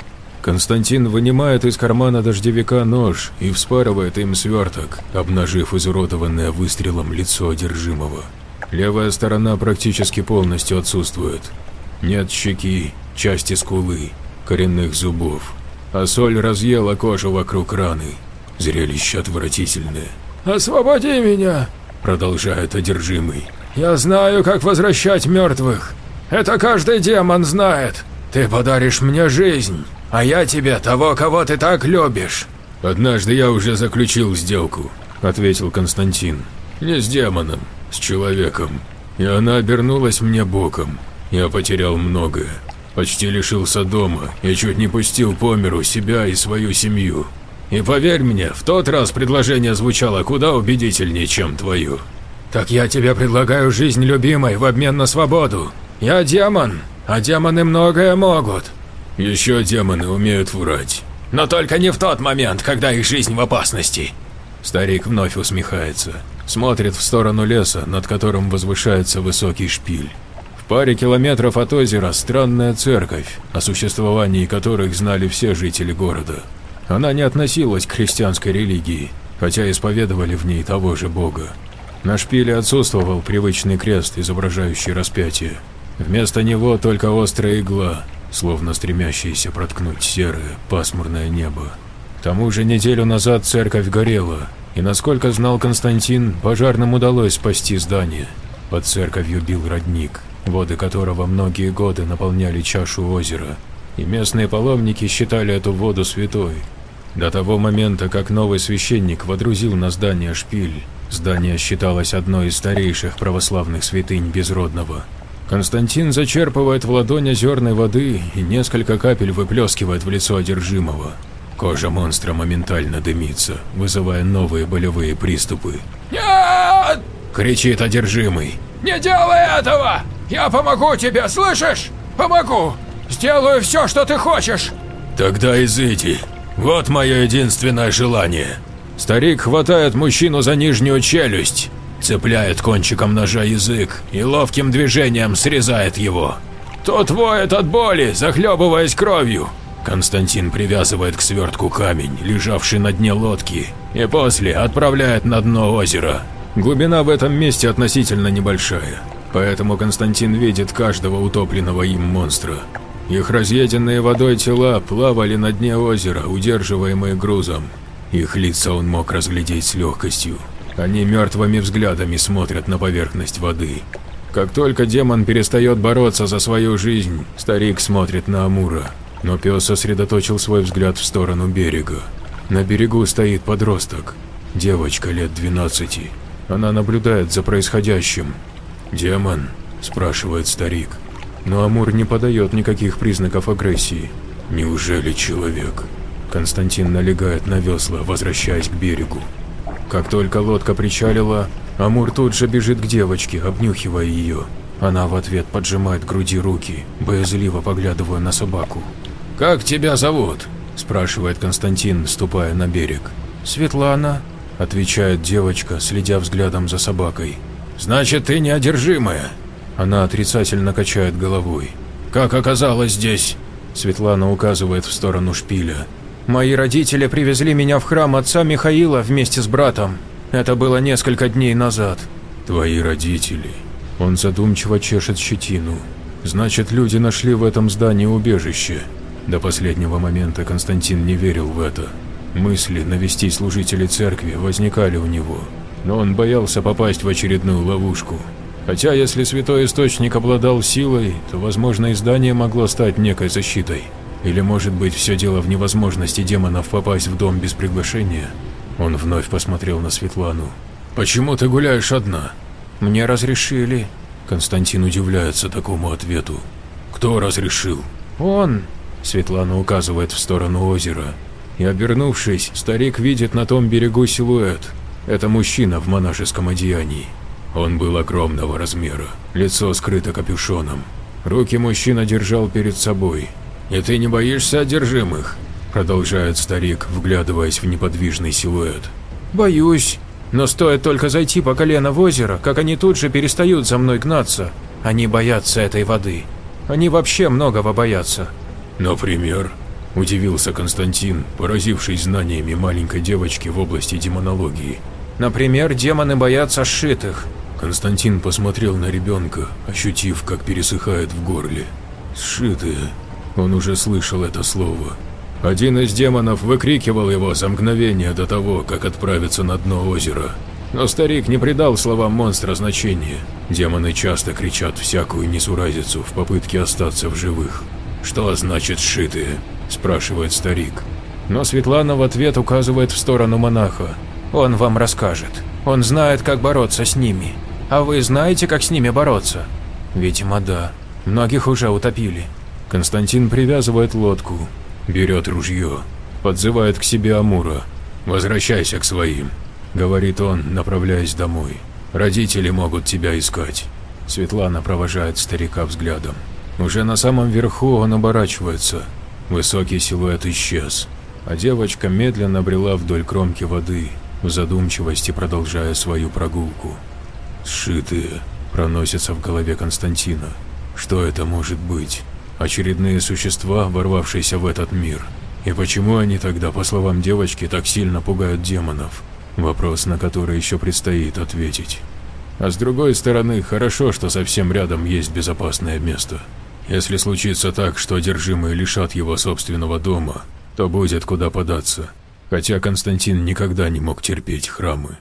Константин вынимает из кармана дождевика нож и вспарывает им сверток, обнажив изуродованное выстрелом лицо одержимого. Левая сторона практически полностью отсутствует. Нет щеки, части скулы, коренных зубов, а соль разъела кожу вокруг раны. Зрелище отвратительное. «Освободи меня!» – продолжает одержимый. «Я знаю, как возвращать мертвых. Это каждый демон знает. Ты подаришь мне жизнь, а я тебе того, кого ты так любишь». «Однажды я уже заключил сделку», – ответил Константин. «Не с демоном, с человеком. И она обернулась мне боком. Я потерял многое. Почти лишился дома и чуть не пустил по миру себя и свою семью. И поверь мне, в тот раз предложение звучало куда убедительнее, чем твое. Так я тебе предлагаю жизнь любимой в обмен на свободу. Я демон, а демоны многое могут. Еще демоны умеют врать. Но только не в тот момент, когда их жизнь в опасности. Старик вновь усмехается, смотрит в сторону леса, над которым возвышается высокий шпиль. В паре километров от озера странная церковь, о существовании которых знали все жители города. Она не относилась к христианской религии, хотя исповедовали в ней того же Бога. На шпиле отсутствовал привычный крест, изображающий распятие. Вместо него только острая игла, словно стремящаяся проткнуть серое, пасмурное небо. К тому же неделю назад церковь горела, и, насколько знал Константин, пожарным удалось спасти здание. Под церковью бил родник, воды которого многие годы наполняли чашу озера, и местные паломники считали эту воду святой. До того момента, как новый священник водрузил на здание шпиль, здание считалось одной из старейших православных святынь Безродного. Константин зачерпывает в ладонь озерной воды и несколько капель выплескивает в лицо одержимого. Кожа монстра моментально дымится, вызывая новые болевые приступы. «Нет!» – кричит одержимый. «Не делай этого! Я помогу тебе, слышишь? Помогу! Сделаю все, что ты хочешь!» «Тогда изыди. Вот мое единственное желание». Старик хватает мужчину за нижнюю челюсть, цепляет кончиком ножа язык и ловким движением срезает его. Тот воет от боли, захлебываясь кровью. Константин привязывает к свертку камень, лежавший на дне лодки, и после отправляет на дно озера. Глубина в этом месте относительно небольшая, поэтому Константин видит каждого утопленного им монстра. Их разъеденные водой тела плавали на дне озера, удерживаемые грузом. Их лица он мог разглядеть с легкостью. Они мертвыми взглядами смотрят на поверхность воды. Как только демон перестает бороться за свою жизнь, старик смотрит на Амура, но пес сосредоточил свой взгляд в сторону берега. На берегу стоит подросток, девочка лет 12. Она наблюдает за происходящим. «Демон?» – спрашивает старик. Но Амур не подает никаких признаков агрессии. «Неужели человек?» Константин налегает на весла, возвращаясь к берегу. Как только лодка причалила, Амур тут же бежит к девочке, обнюхивая ее. Она в ответ поджимает к груди руки, боязливо поглядывая на собаку. «Как тебя зовут?» – спрашивает Константин, ступая на берег. «Светлана», – отвечает девочка, следя взглядом за собакой. «Значит, ты неодержимая?» Она отрицательно качает головой. «Как оказалось здесь?» Светлана указывает в сторону шпиля. «Мои родители привезли меня в храм отца Михаила вместе с братом. Это было несколько дней назад». «Твои родители?» Он задумчиво чешет щетину. «Значит, люди нашли в этом здании убежище. До последнего момента Константин не верил в это. Мысли навестить служителей церкви возникали у него, но он боялся попасть в очередную ловушку. Хотя если Святой Источник обладал силой, то, возможно, издание могло стать некой защитой. Или, может быть, все дело в невозможности демонов попасть в дом без приглашения? Он вновь посмотрел на Светлану. «Почему ты гуляешь одна?» «Мне разрешили». Константин удивляется такому ответу. «Кто разрешил?» «Он», Светлана указывает в сторону озера. И обернувшись, старик видит на том берегу силуэт. Это мужчина в монашеском одеянии. Он был огромного размера, лицо скрыто капюшоном. Руки мужчина держал перед собой. «И ты не боишься одержимых?» Продолжает старик, вглядываясь в неподвижный силуэт. «Боюсь. Но стоит только зайти по колено в озеро, как они тут же перестают за мной гнаться. Они боятся этой воды. Они вообще многого боятся. «Например?» – удивился Константин, поразившись знаниями маленькой девочки в области демонологии. «Например, демоны боятся сшитых». Константин посмотрел на ребенка, ощутив, как пересыхает в горле. «Сшитые». Он уже слышал это слово. Один из демонов выкрикивал его за мгновение до того, как отправиться на дно озера. Но старик не придал словам монстра значения. Демоны часто кричат всякую несуразицу в попытке остаться в живых. «Что значит сшитые?» – спрашивает старик. Но Светлана в ответ указывает в сторону монаха. «Он вам расскажет. Он знает, как бороться с ними. А вы знаете, как с ними бороться?» «Видимо, да. Многих уже утопили». Константин привязывает лодку, берет ружье, подзывает к себе Амура. «Возвращайся к своим», – говорит он, направляясь домой. «Родители могут тебя искать». Светлана провожает старика взглядом. Уже на самом верху он оборачивается. Высокий силуэт исчез, а девочка медленно брела вдоль кромки воды, в задумчивости продолжая свою прогулку. «Сшитые», – проносится в голове Константина. «Что это может быть? Очередные существа, ворвавшиеся в этот мир? И почему они тогда, по словам девочки, так сильно пугают демонов? Вопрос, на который еще предстоит ответить. А с другой стороны, хорошо, что совсем рядом есть безопасное место. Если случится так, что одержимые лишат его собственного дома, то будет куда податься. Хотя Константин никогда не мог терпеть храмы.